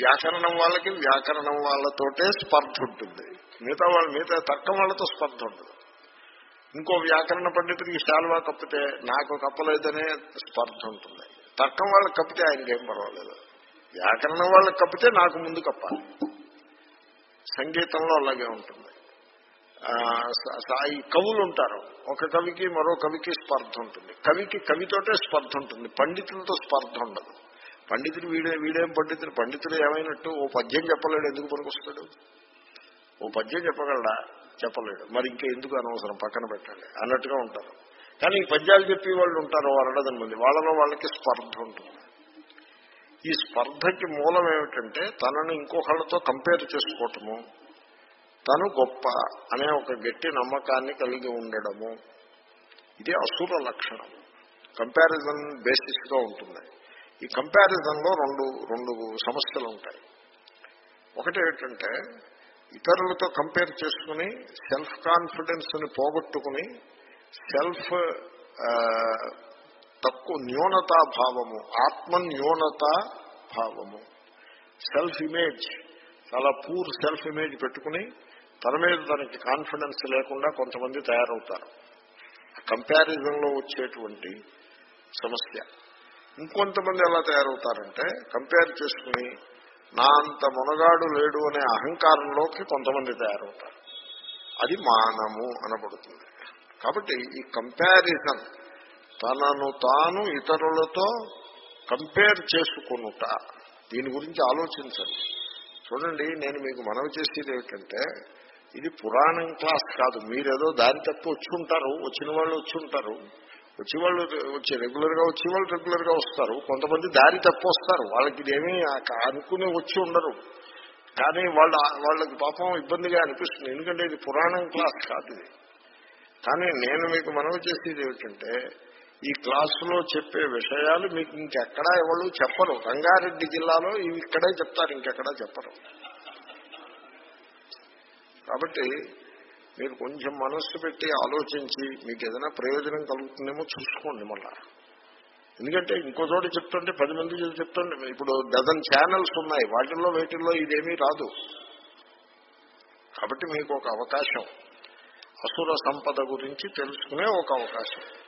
వ్యాకరణం వాళ్ళకి వ్యాకరణం వాళ్ళతోటే స్పర్ధ ఉంటుంది. మిగతా వాళ్ళ మిగతా తర్కం వాళ్ళతో స్పర్ధ ఉంటుంది ఇంకో వ్యాకరణ పండితుడికి శాల్వా కప్పితే నాకు కప్పలేదనే స్పర్ధ ఉంటుంది. తర్కం వాళ్ళకి కప్పితే ఆయనకేం పర్వాలేదు. వ్యాకరణం వాళ్ళకి కప్పితే నాకు ముందు కప్పాలి. సంగీతంలో అలాగే ఉంటుంది. ఈ కవులు ఉంటారు. ఒక కవికి మరో కవికి స్పర్ధ ఉంటుంది కవికి కవితోటే స్పర్ధ ఉంటుంది పండితులతో స్పర్ధ ఉండదు పండితుడు వీడే వీడేం పండితుడు? పండితుడు ఏమైనట్టు? ఓ పద్యం చెప్పలేడు. ఎందుకు పనికొస్తాడు? ఓ పద్యం చెప్పగలడా? చెప్పలేడు. మరి ఇంకా ఎందుకు అనవసరం? పక్కన పెట్టండి. అన్నట్టుగా ఉంటారు. కానీ ఈ పద్యాలు చెప్పి వాళ్ళు ఉంటారు. అరడదని మంది. వాళ్ళలో వాళ్ళకి స్పర్ధ ఉంటుంది. ఈ స్పర్ధకి మూలం ఏమిటంటే తనను ఇంకొకళ్ళతో కంపేర్ చేసుకోవటము. తను గొప్ప అనే ఒక గట్టి నమ్మకాన్ని కలిగి ఉండడము. ఇది అసుర లక్షణం. కంపారిజన్ బేసిస్గా ఉంటుంది. ఈ కంపారిజన్లో రెండు రెండు సమస్యలు ఉంటాయి. ఒకటి ఏంటంటే ఇతరులతో కంపేర్ చేసుకుని సెల్ఫ్ కాన్ఫిడెన్స్ని పోగొట్టుకుని సెల్ఫ్ తక్కువ న్యూనతా భావము ఆత్మ న్యూనతా భావము సెల్ఫ్ ఇమేజ్ చాలా పూర్ సెల్ఫ్ ఇమేజ్ పెట్టుకుని తన మీద తనకి కాన్ఫిడెన్స్ లేకుండా కొంతమంది తయారవుతారు. కంపారిజన్లో వచ్చేటువంటి సమస్య. ఇంకొంతమంది ఎలా తయారవుతారంటే కంపేర్ చేసుకుని నా అంత మునగాడు లేడు అనే అహంకారంలోకి కొంతమంది తయారవుతారు. అది మానము అనబడుతుంది. కాబట్టి ఈ కంపారిజన్ తనను తాను ఇతరులతో కంపేర్ చేసుకునుట దీని గురించి ఆలోచించండి. చూడండి నేను మీకు మనవి చేసేది ఏమిటంటే ఇది పురాణం క్లాస్ కాదు. మీరేదో దారి తప్పి వచ్చి ఉంటారు వచ్చిన వాళ్ళు వచ్చి ఉంటారు వచ్చి వాళ్ళు వచ్చి రెగ్యులర్గా వచ్చి వాళ్ళు రెగ్యులర్గా వస్తారు. కొంతమంది దారి తప్పి వస్తారు. వాళ్ళకి ఇదేమీ అనుకుని వచ్చి ఉండరు. కానీ వాళ్ళ వాళ్ళకి పాపం ఇబ్బందిగా అనిపిస్తుంది. ఎందుకంటే ఇది పురాణం క్లాస్ కాదు ఇది. కానీ నేను మీకు మనవి చేసేది ఏమిటంటే ఈ క్లాసులో చెప్పే విషయాలు మీకు ఇంకెక్కడా ఎవరు చెప్పరు. రంగారెడ్డి జిల్లాలో ఇవి ఇక్కడే చెప్తారు ఇంకెక్కడా చెప్పరు. కాబట్టి మీరు కొంచెం మనస్సు పెట్టి ఆలోచించి మీకు ఏదైనా ప్రయోజనం కలుగుతుందేమో చూసుకోండి మళ్ళా. ఎందుకంటే ఇంకో చోట చెప్తుంటే పది మంది చెప్తుంటే ఇప్పుడు డజన్ ఛానల్స్ ఉన్నాయి. వాటిల్లో వీటిల్లో ఇదేమీ రాదు. కాబట్టి మీకు ఒక అవకాశం. అసుర సంపద గురించి తెలుసుకునే ఒక అవకాశం.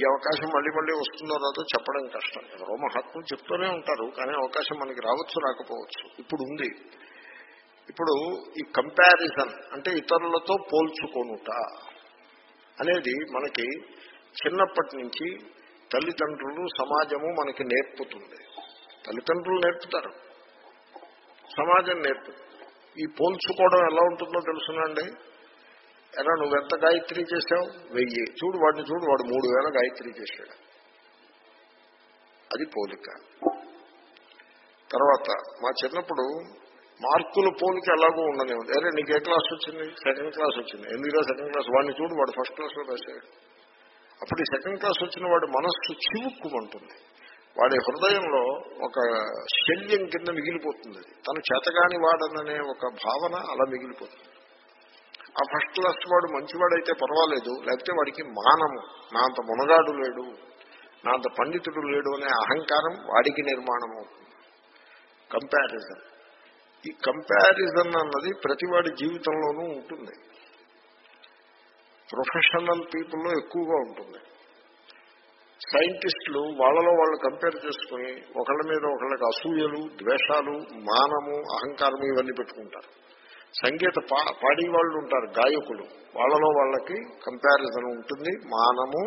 ఈ అవకాశం మళ్ళీ మళ్ళీ వస్తుందో రాదో చెప్పడం కష్టం. ఎవరో మహాత్ములు చెప్తూనే ఉంటారు కానీ అవకాశం మనకి రావచ్చు రాకపోవచ్చు. ఇప్పుడు ఉంది. ఇప్పుడు ఈ కంపారిజన్ అంటే ఇతరులతో పోల్చుకొనుట అనేది మనకి చిన్నప్పటి నుంచి తల్లిదండ్రులు సమాజము మనకి నేర్పుతుంది. తల్లిదండ్రులు నేర్పుతారు. సమాజం నేర్పు ఈ పోల్చుకోవడం ఎలా ఉంటుందో తెలుసునండి. ఎలా నువ్వెంత గాయత్రి చేశావు? వెయ్యి. చూడు వాడిని చూడు వాడు మూడు వేల గాయత్రి చేశాడు. అది పోలిక. తర్వాత మా చిన్నప్పుడు మార్కుల పోలిక ఎలాగో ఉండనే ఉంది. అరే నీకు ఏ క్లాస్ వచ్చింది? సెకండ్ క్లాస్ వచ్చింది. ఎందుకురా సెకండ్ క్లాస్? వాడిని చూడు వాడు ఫస్ట్ క్లాస్లో రాశాడు. అప్పుడు ఈ సెకండ్ క్లాస్ వచ్చిన వాడి మనస్సు చివుక్కుమంటుంది. వాడి హృదయంలో ఒక శల్యం కింద మిగిలిపోతుంది తను చేతగాని వాడననే ఒక భావన అలా మిగిలిపోతుంది. ఆ ఫస్ట్ క్లాస్ వాడు మంచివాడైతే పర్వాలేదు లేకపోతే వాడికి మానము. నా అంత మునగాడు లేడు నా అంత పండితుడు లేడు అనే అహంకారం వాడికి నిర్మాణం అవుతుంది. కంపారిజన్ ఈ కంపారిజన్ అన్నది ప్రతివాడి జీవితంలోనూ ఉంటుంది. ప్రొఫెషనల్ పీపుల్లో ఎక్కువగా ఉంటుంది. సైంటిస్టులు వాళ్ళలో వాళ్ళు కంపేర్ చేసుకుని ఒకళ్ళ మీద ఒకళ్ళకి అసూయలు ద్వేషాలు మానము అహంకారం ఇవన్నీ పెట్టుకుంటారు. సంగీత పా పాడే వాళ్ళు ఉంటారు గాయకులు. వాళ్ళలో వాళ్ళకి కంపారిజన్ ఉంటుంది మానము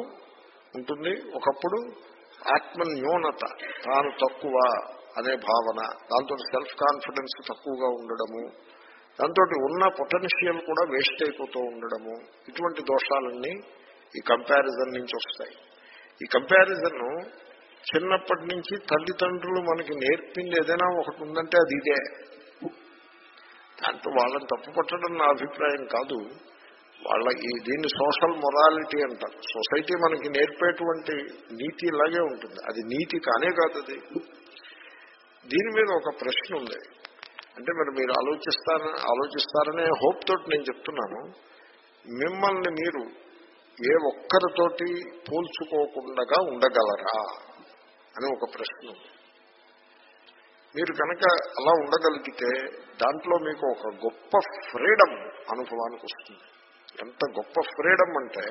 ఉంటుంది. ఒకప్పుడు ఆత్మ న్యూనత తాను తక్కువ అనే భావన దాంతో సెల్ఫ్ కాన్ఫిడెన్స్ తక్కువగా ఉండడము దాంతో ఉన్న పొటెన్షియల్ కూడా వేస్ట్ అయిపోతూ ఉండడము ఇటువంటి దోషాలన్నీ ఈ కంపారిజన్ నుంచి వస్తాయి. ఈ కంపారిజన్ చిన్నప్పటి నుంచి తల్లిదండ్రులు మనకి నేర్పింది ఏదైనా ఒకటి ఉందంటే అది ఇదే. దాంతో వాళ్ళని తప్పు పట్టడం నా అభిప్రాయం కాదు. వాళ్ళ ఈ దీన్ని సోషల్ మొరాలిటీ అంటారు. సొసైటీ మనకి నేర్పేటువంటి నీతి ఇలాగే ఉంటుంది. అది నీతి కానే కాదు అది. దీని మీద ఒక ప్రశ్న ఉంది. అంటే మరి మీరు ఆలోచిస్తార ఆలోచిస్తారనే హోప్ తోటి నేను చెప్తున్నాను. మిమ్మల్ని మీరు ఏ ఒక్కరితోటి పోల్చుకోకుండా ఉండగలరా అని ఒక ప్రశ్న ఉంది. మీరు కనుక అలా ఉండగలిగితే దాంట్లో మీకు ఒక గొప్ప ఫ్రీడమ్ అనుభవానికి వస్తుంది. ఎంత గొప్ప ఫ్రీడమ్ అంటే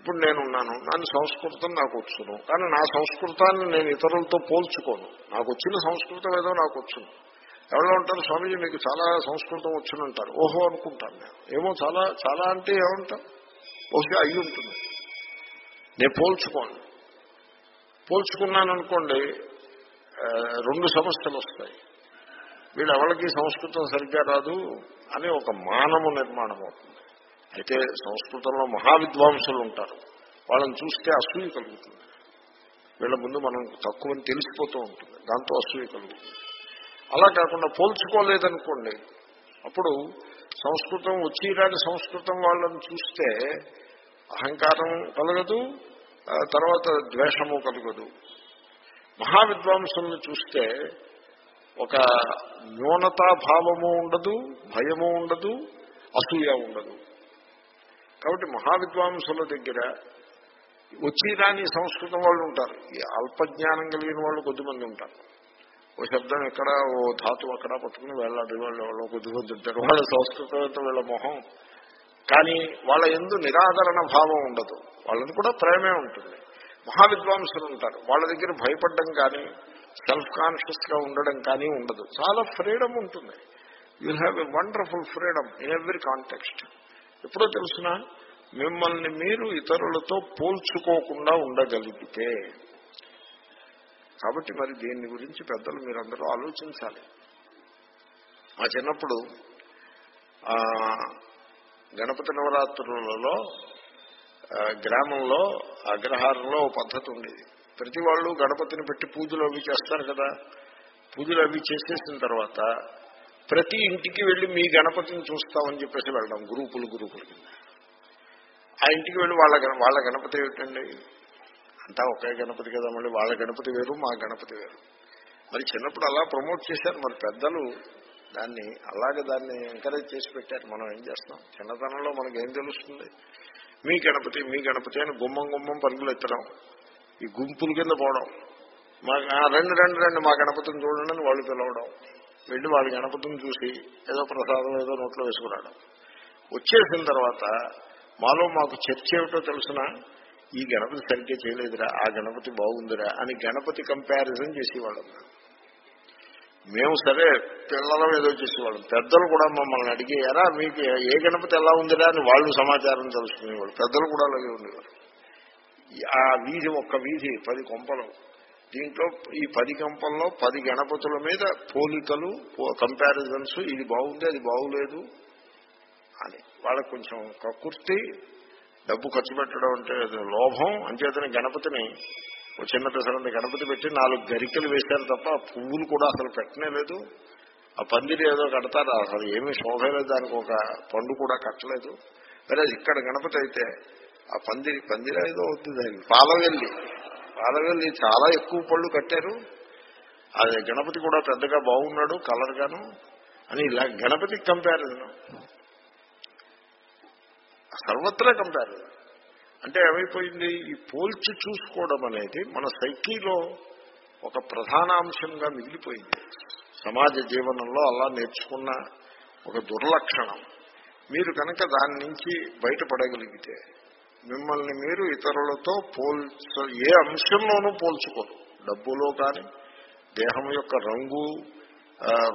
ఇప్పుడు నేనున్నాను నన్ను సంస్కృతం నాకు వచ్చును కానీ నా సంస్కృతాన్ని నేను ఇతరులతో పోల్చుకోను. నాకు వచ్చిన సంస్కృతం ఏదో నాకు వచ్చును. ఎవరో ఉంటారు స్వామీజీ మీకు చాలా సంస్కృతం వచ్చునంటారు ఓహో అనుకుంటాను నేను. ఏమో చాలా చాలా అంటే ఏమంటాం బహుశా అయ్యి ఉంటుంది. నేను పోల్చుకోను. పోల్చుకున్నాను అనుకోండి రెండు సమస్యలు వస్తాయి. వీళ్ళు ఎవరికి సంస్కృతం సరిగ్గా రాదు అని ఒక మానము నిర్మాణం అవుతుంది. అయితే సంస్కృతంలో మహావిద్వాంసులు ఉంటారు. వాళ్ళని చూస్తే అసూయ కలుగుతుంది. వీళ్ళ ముందు మనం తక్కువని తెలిసిపోతూ ఉంటుంది. దాంతో అసూయ కలుగుతుంది. అలా కాకుండా పోల్చుకోలేదనుకోండి అప్పుడు సంస్కృతం వచ్చిరాని సంస్కృతం వాళ్ళని చూస్తే అహంకారం కలగదు తర్వాత ద్వేషము కలగదు. మహావిద్వాంసుల్ని చూస్తే ఒక న్యూనతాభావము ఉండదు భయము ఉండదు అసూయ ఉండదు. కాబట్టి మహావిద్వాంసుల దగ్గర వచ్చి రాని సంస్కృతం వాళ్ళు ఉంటారు. ఈ అల్పజ్ఞానం కలిగిన వాళ్ళు కొద్దిమంది ఉంటారు. ఓ శబ్దం ఎక్కడ ఓ ధాతు అక్కడ పట్టుకుని వెళ్ళాలి వాళ్ళు వాళ్ళు కొద్దిమంది ఉంటారు. వాళ్ళ సంస్కృతం వీళ్ళ మొహం. కానీ వాళ్ళ ఎందు నిరాదరణ భావం ఉండదు. వాళ్ళని కూడా ప్రేమే ఉంటుంది. మహావిద్వాంసులు ఉంటారు. వాళ్ళ దగ్గర భయపడడం కానీ సెల్ఫ్ కాన్షియస్గా ఉండడం కానీ ఉండదు. చాలా ఫ్రీడమ్ ఉంటుంది. You have a wonderful freedom in every context ఎప్పుడో తెలుసిన? మిమ్మల్ని మీరు ఇతరులతో పోల్చుకోకుండా ఉండగలిగితే. కాబట్టి మరి దీని గురించి పెద్దలు మీరందరూ ఆలోచించాలి. మా చిన్నప్పుడు గణపతి నవరాత్రులలో గ్రామంలో అగ్రహారంలో ఓ పద్ధతి ఉండేది ప్రతి వాళ్ళు గణపతిని పెట్టి పూజలు అవి చేస్తారు కదా. పూజలు అవి చేసేసిన తర్వాత ప్రతి ఇంటికి వెళ్ళి మీ గణపతిని చూస్తామని చెప్పేసి వెళ్ళడం గ్రూపులు గ్రూపులు కింద. ఆ ఇంటికి వెళ్ళి వాళ్ళ గణ- వాళ్ళ గణపతి ఏమిటండి? అంతా ఒకే గణపతి కదా మళ్ళీ వాళ్ళ గణపతి వేరు మా గణపతి వేరు. మరి చిన్నప్పుడు అలా ప్రమోట్ చేశారు. మరి పెద్దలు దాన్ని అలాగే దాన్ని ఎంకరేజ్ చేసి పెట్టారు. మనం ఏం చేస్తాం చిన్నతనంలో మనకి ఏం తెలుస్తుంది? మీ గణపతి మీ గణపతి అని గుమ్మం గుమ్మం పరుగులు ఎత్తడం. ఈ గుంపుల కింద పోవడం. మా ఆ, రెండు రెండు రెండు మా గణపతిని చూడండి అని వాళ్ళు పిలవడం. వెళ్ళి వాళ్ళ గణపతిని చూసి ఏదో ప్రసాదం ఏదో నోట్లో వేసుకురావడం. వచ్చేసిన తర్వాత మాలో మాకు చర్చ ఏమిటో తెలుసిన? ఈ గణపతి సరిగ్గా చేయలేదురా ఆ గణపతి బాగుందిరా అని గణపతి కంపారిజన్ చేసేవాళ్ళం. మేము సరే పిల్లలం ఏదో చేసేవాళ్ళం. పెద్దలు కూడా మమ్మల్ని అడిగేయారా మీకు ఏ గణపతి ఎలా ఉందిరా అని వాళ్ళు సమాచారం తెలుసుకునేవాళ్ళు. పెద్దలు కూడా అలాగే ఉండేవారు. ఆ వీధి ఒక్క వీధి పది కొంపలు. దీంట్లో ఈ పది కంపల్లో పది గణపతుల మీద పోలికలు కంపారిజన్స్ ఇది బాగుంది అది బాగులేదు అని. వాళ్ళకు కొంచెం కక్కుర్తి డబ్బు ఖర్చు పెట్టడం అంటే అది లోభం. అంచేతనే గణపతిని ఓ చిన్న పెసరంత గణపతి పెట్టి నాలుగు గరికలు వేశారు తప్ప పువ్వులు కూడా అసలు పెట్టనే లేదు. ఆ పందిరి ఏదో కడతారు అసలు ఏమీ శోభ లేదు దానికి ఒక పండు కూడా కట్టలేదు. వేరే ఇక్కడ గణపతి అయితే ఆ పందిరి పందిరి ఏదో అవుతుంది దానికి పాలవెల్లి. పాలవెల్లి చాలా ఎక్కువ పళ్ళు కట్టారు. అది గణపతి కూడా పెద్దగా బాగున్నాడు కలర్ గాను. అని ఇలా గణపతికి కంపారిజన్ సర్వత్రా కంపారిజన్ అంటే ఏమైపోయింది? ఈ పోల్చి చూసుకోవడం అనేది మన సైకిలో ఒక ప్రధాన అంశంగా మిగిలిపోయింది. సమాజ జీవనంలో అలా నేర్చుకున్న ఒక దుర్లక్షణం. మీరు కనుక దాని నుంచి బయటపడగలిగితే మిమ్మల్ని మీరు ఇతరులతో పోల్చ ఏ అంశంలోనూ పోల్చుకోరు. డబ్బులో కానీ దేహం యొక్క రంగు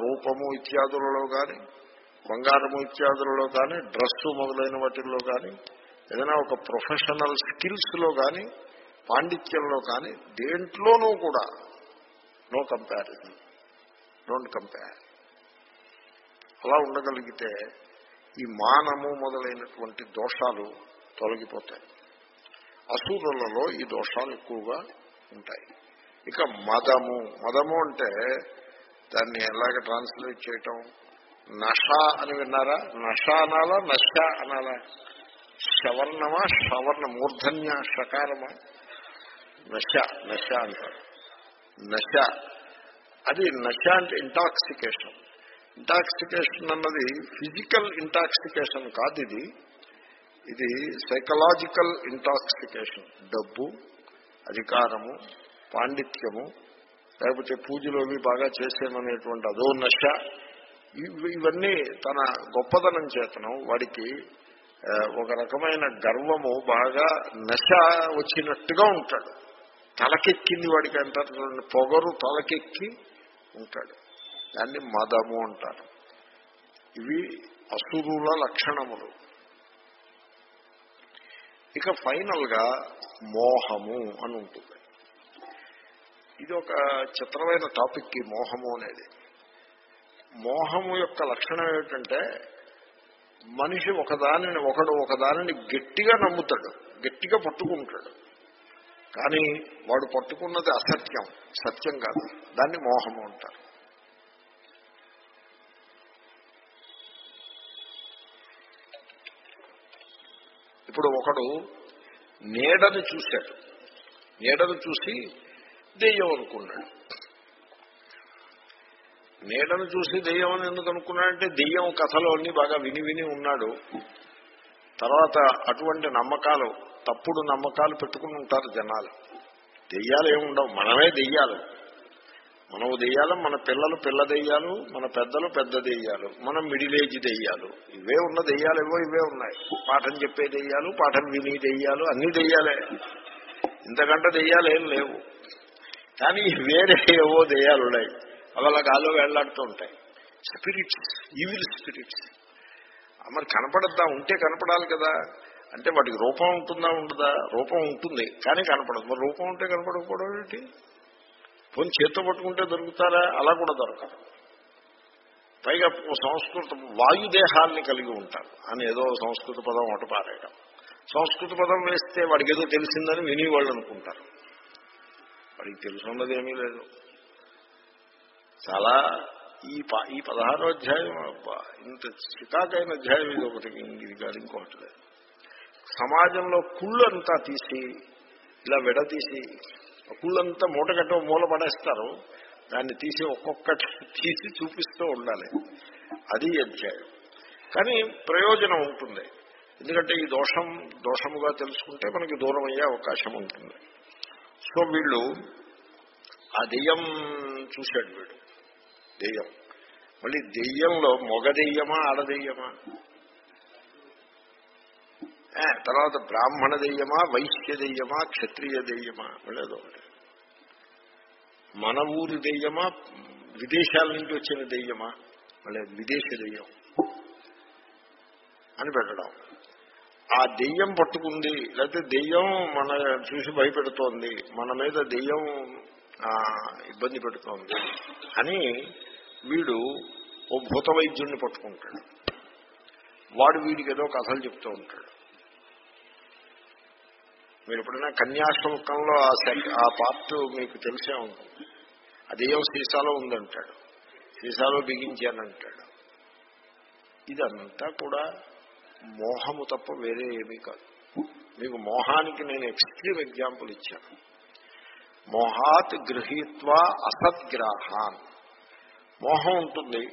రూపము ఇత్యాదులలో కానీ బంగారము ఇత్యాదులలో కానీ డ్రస్సు మొదలైన వాటిల్లో కానీ ఏదైనా ఒక ప్రొఫెషనల్ స్కిల్స్లో కానీ పాండిత్యంలో కానీ దేంట్లోనూ కూడా నో కంపారిజన్ డోంట్ కంపేర్. అలా ఉండగలిగితే ఈ మానము మొదలైనటువంటి దోషాలు తొలగిపోతాయి. అసూరులలో ఈ దోషాలు ఎక్కువగా ఉంటాయి. ఇక మదము మదము అంటే దాన్ని ఎలాగ ట్రాన్స్లేట్ చేయటం? నష అని విన్నారా? నష అనాలా? నష అనాలా? శవర్ణమా శవర్ణ మూర్ధన్య షకారమా నశ నశ అంటారు. నశ. అది నశ అంటే ఇంటాక్సికేషన్ ఇంటాక్సికేషన్ అన్నది ఫిజికల్ ఇంటాక్సికేషన్ కాదు ఇది. ఇది సైకలాజికల్ ఇంటాక్సికేషన్ డబ్బు అధికారము పాండిత్యము లేకపోతే పూజలు అవి బాగా చేసేమనేటువంటి అదో నశ ఇవన్నీ తన గొప్పదనం చేతనం. వాడికి ఒక రకమైన గర్వము బాగా నశ వచ్చినట్టుగా ఉంటాడు. తలకెక్కింది వాడికి అంటారు చూడండి పొగరు తలకెక్కి ఉంటాడు. దాన్ని మదము అంటారు. ఇవి అసురుల లక్షణములు. ఇక ఫైనల్గా మోహము అని ఉంటుంది. ఇది ఒక చిత్రమైన టాపిక్ ఈ మోహము అనేది. మోహము యొక్క లక్షణం ఏమిటంటే మనిషి ఒకదానిని ఒకడు ఒకదానిని గట్టిగా నమ్ముతాడు. గట్టిగా పట్టుకుంటాడు. కానీ వాడు పట్టుకున్నది అసత్యం. సత్యం కాదు. దాన్ని మోహము అంటారు. ఇప్పుడు ఒకడు నీడను చూశాడు. నీడను చూసి దెయ్యం అనుకున్నాడు. నీడను చూసి దెయ్యం అని ఎందుకు అనుకున్నాడంటే దెయ్యం కథలో అన్ని బాగా విని విని ఉన్నాడు. తర్వాత అటువంటి నమ్మకాలు తప్పుడు నమ్మకాలు పెట్టుకుని ఉంటారు జనాలు. దెయ్యాలు ఏముండవు మనమే దెయ్యాలు. మనము దెయ్యాలు మన పిల్లలు పిల్ల దెయ్యాలు మన పెద్దలు పెద్ద దెయ్యాలు మనం మిడిల్ ఏజ్ దెయ్యాలు. ఇవే ఉన్న దెయ్యాలు ఏవో ఇవే ఉన్నాయి. పాఠం చెప్పే దెయ్యాలు పాఠం విని దెయ్యాలు అన్ని దెయ్యాలే. ఇంతకంటే దెయ్యాలు ఏం లేవు. కానీ వేరే ఏవో దెయ్యాలు ఉన్నాయి అవి అలా గాల్లో వెళ్ళాడుతూ ఉంటాయి. స్పిరిట్స్ ఈవిల్ స్పిరిట్స్ మరి కనపడద్దా? ఉంటే కనపడాలి కదా. అంటే వాటికి రూపం ఉంటుందా ఉండదా? రూపం ఉంటుంది కానీ కనపడదు. మరి రూపం ఉంటే కనపడకపోవడం ఏంటి? పోనీ చేత్తో పట్టుకుంటే దొరుకుతారా? అలా కూడా దొరకదు. పైగా సంస్కృత వాయుదేహాల్ని కలిగి ఉంటారు. అని ఏదో సంస్కృత పదం ఒకటి పారేయడం సంస్కృత పదం వేస్తే వాడికి ఏదో తెలిసిందని వినేవాళ్ళు అనుకుంటారు. వాడికి తెలుసున్నది ఏమీ లేదు. చాలా ఈ ప- ఈ పదహారో అధ్యాయం అబ్బా, ఇంత చికాకైన అధ్యాయం ఇది ఒకటి ఇది కాదు ఇంకొకటి లేదు. సమాజంలో కుళ్ళు అంతా తీసి ఇలా విడతీసి కుళ్ళంతా మూటగట్ట మూల పడేస్తారు. దాన్ని తీసి ఒక్కొక్కటి తీసి చూపిస్తూ ఉండాలి. అది అధ్యాయం. కానీ ప్రయోజనం ఉంటుంది. ఎందుకంటే ఈ దోషం దోషముగా తెలుసుకుంటే మనకి దూరం అయ్యే అవకాశం ఉంటుంది. సో వీళ్ళు ఆ దెయ్యం చూశాడు వీడు. దెయ్యం. మళ్ళీ దెయ్యంలో మొగ దెయ్యమా ఆడదెయ్యమా తర్వాత బ్రాహ్మణ దెయ్యమా వైశ్య దెయ్యమా క్షత్రియ దెయ్యమా? మళ్ళీ ఒకటి. మన ఊరి దెయ్యమా విదేశాల నుంచి వచ్చిన దెయ్యమా? మళ్ళీ విదేశ దెయ్యం అని పెట్టడం. ఆ దెయ్యం పట్టుకుంది. లేకపోతే దెయ్యం మన చూసి భయపెడుతోంది. మన మీద దెయ్యం ఇబ్బంది పెడుతోంది. అని వీడు ఓ భూత వైద్యుడిని పట్టుకుంటాడు. వాడు వీడికి ఏదో కథలు చెప్తూ ఉంటాడు. మీరు ఎప్పుడైనా కన్యాశుల్కంలో ఆ సెక్ ఆ పార్ట్ మీకు తెలిసే ఉంటుంది. అదేం సీసాలో ఉందంటాడు. సీసాలో బిగించానంటాడు. ఇదంతా కూడా మోహము తప్ప వేరే ఏమీ కాదు. మీకు మోహానికి నేను ఎక్స్ట్రీమ్ ఎగ్జాంపుల్ ఇచ్చాను. మోహాత్ గృహీత్వ అసద్గ్రాహాన్. మోహం ఉంటుంది.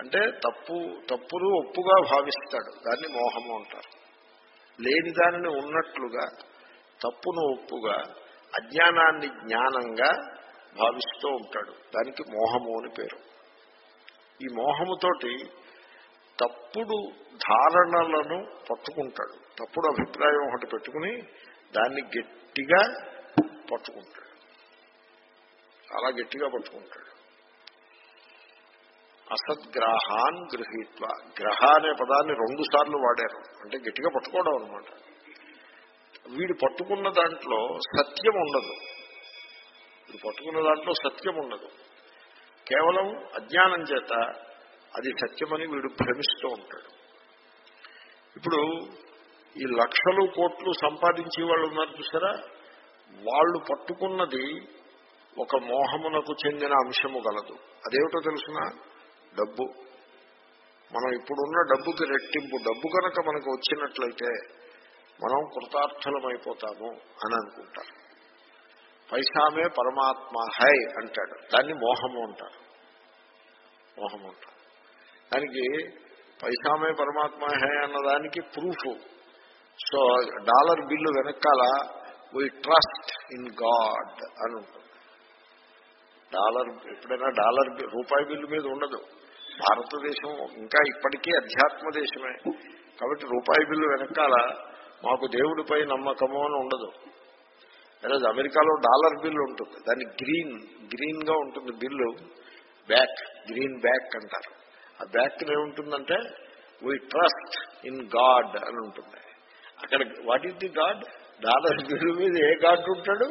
అంటే తప్పు తప్పును ఒప్పుగా భావిస్తాడు. దాన్ని మోహము అంటారు. లేని దానిని ఉన్నట్లుగా తప్పును ఒప్పుగా అజ్ఞానాన్ని జ్ఞానంగా భావిస్తూ ఉంటాడు. దానికి మోహము అని పేరు. ఈ మోహముతోటి తప్పుడు ధారణలను పట్టుకుంటాడు. తప్పుడు అభిప్రాయం ఒకటి పెట్టుకుని దాన్ని గట్టిగా పట్టుకుంటాడు. చాలా గట్టిగా పట్టుకుంటాడు. అసద్గ్రహాన్ గృహీత్వ. గ్రహ అనే పదాన్ని రెండు సార్లు వాడారు. అంటే గట్టిగా పట్టుకోవడం అనమాట వీడు పట్టుకున్న దాంట్లో సత్యం ఉండదు. వీడు పట్టుకున్న దాంట్లో సత్యం ఉండదు. కేవలం అజ్ఞానం చేత అది సత్యమని వీడు భ్రమిస్తూ ఉంటాడు. ఇప్పుడు ఈ లక్షలు కోట్లు సంపాదించే వాళ్ళు ఉన్నారు చూసారా? వాళ్ళు పట్టుకున్నది ఒక మోహమునకు చెందిన అంశము గలదు. అదేమిటో తెలుసిన? డబ్బు. మనం ఇప్పుడున్న డబ్బుకి రెట్టింపు. డబ్బు కనుక మనకు వచ్చినట్లయితే మనం కృతార్థులమైపోతాము అని అనుకుంటారు. పైసామే పరమాత్మ హై అంటాడు. దాన్ని మోహము అంటారు. మోహము అంటారు. దానికి పైసామే పరమాత్మ హై అన్నదానికి ప్రూఫ్. సో డాలర్ బిల్లు వెనకాల వీ ట్రస్ట్ ఇన్ గాడ్ అని ఉంటుంది. డాలర్ ఎప్పుడైనా డాలర్ రూపాయి బిల్లు మీద ఉండదు. భారతదేశం ఇంకా ఇప్పటికీ అధ్యాత్మ దేశమే కాబట్టి రూపాయి బిల్లు వెనకాల మాకు దేవుడిపై నమ్మకము అని ఉండదు. లేదా అమెరికాలో డాలర్ బిల్లు ఉంటుంది. దాన్ని గ్రీన్ గ్రీన్గా ఉంటుంది బిల్లు. బ్యాక్ గ్రీన్ బ్యాక్ అంటారు. ఆ బ్యాక్ ఏముంటుందంటే వీ ట్రస్ట్ ఇన్ గాడ్ అని ఉంటుంది. అక్కడ what is the God dollar bill మీద ఏ గాడ్ ఉంటాడు?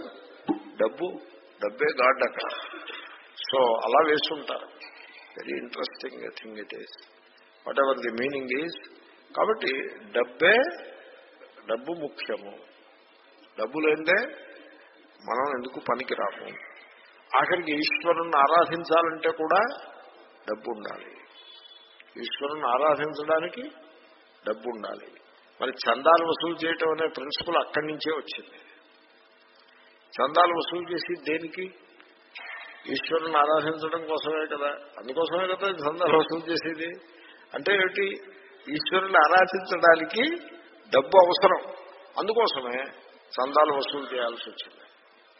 డబ్బు. డబ్బే గాడ్ అక్కడ. సో అలా వేస్తుంటారు. Very interesting thing it is whatever the meaning is కాబట్టి డబ్బే డబ్బు ముఖ్యము. డబ్బు లేదే మనం ఎందుకు పనికి రాము? ఆఖరికి ఈశ్వరుణ్ణి ఆరాధించాలంటే కూడా డబ్బు ఉండాలి. ఈశ్వరుని ఆరాధించడానికి డబ్బు ఉండాలి. మరి చందాలు వసూలు చేయటం అనే ప్రిన్సిపల్ అక్కడి నుంచే వచ్చింది. చందాలు వసూలు చేసి దేనికి? ఈశ్వరుని ఆరాధించడం కోసమే కదా. అందుకోసమే కదా చందాలు వసూలు చేసేది. అంటే ఏమిటి ఈశ్వరుని ఆరాధించడానికి డబ్బు అవసరం. అందుకోసమే చందాలు వసూలు చేయాల్సి వచ్చింది.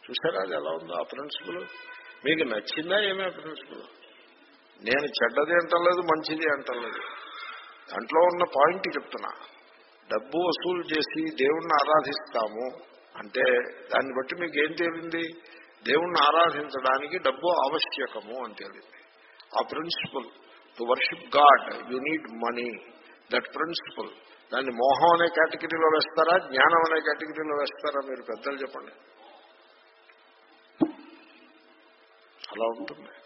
చూసారా అది ఎలా ఉందో? ఆ ప్రిన్సిపల్ మీకు నచ్చిందా ఏమే ప్రిన్సిపల్ నేను చెడ్డది అంటలేదు మంచిది అంటలేదు దాంట్లో ఉన్న పాయింట్ చెప్తున్నా. డబ్బు వసూలు చేసి దేవుణ్ణి ఆరాధిస్తాము. అంటే దాన్ని బట్టి మీకు ఏం తేలింది? దేవుణ్ణి ఆరాధించడానికి డబ్బు ఆవశ్యకము అని తేలింది. ఆ principle to worship God you need money that principle దాన్ని మోహం అనే కేటగిరీలో వేస్తారా? జ్ఞానం అనే కేటగిరీలో వేస్తారా? మీరు పెద్దలు చెప్పండి. అలా ఉంటుంది.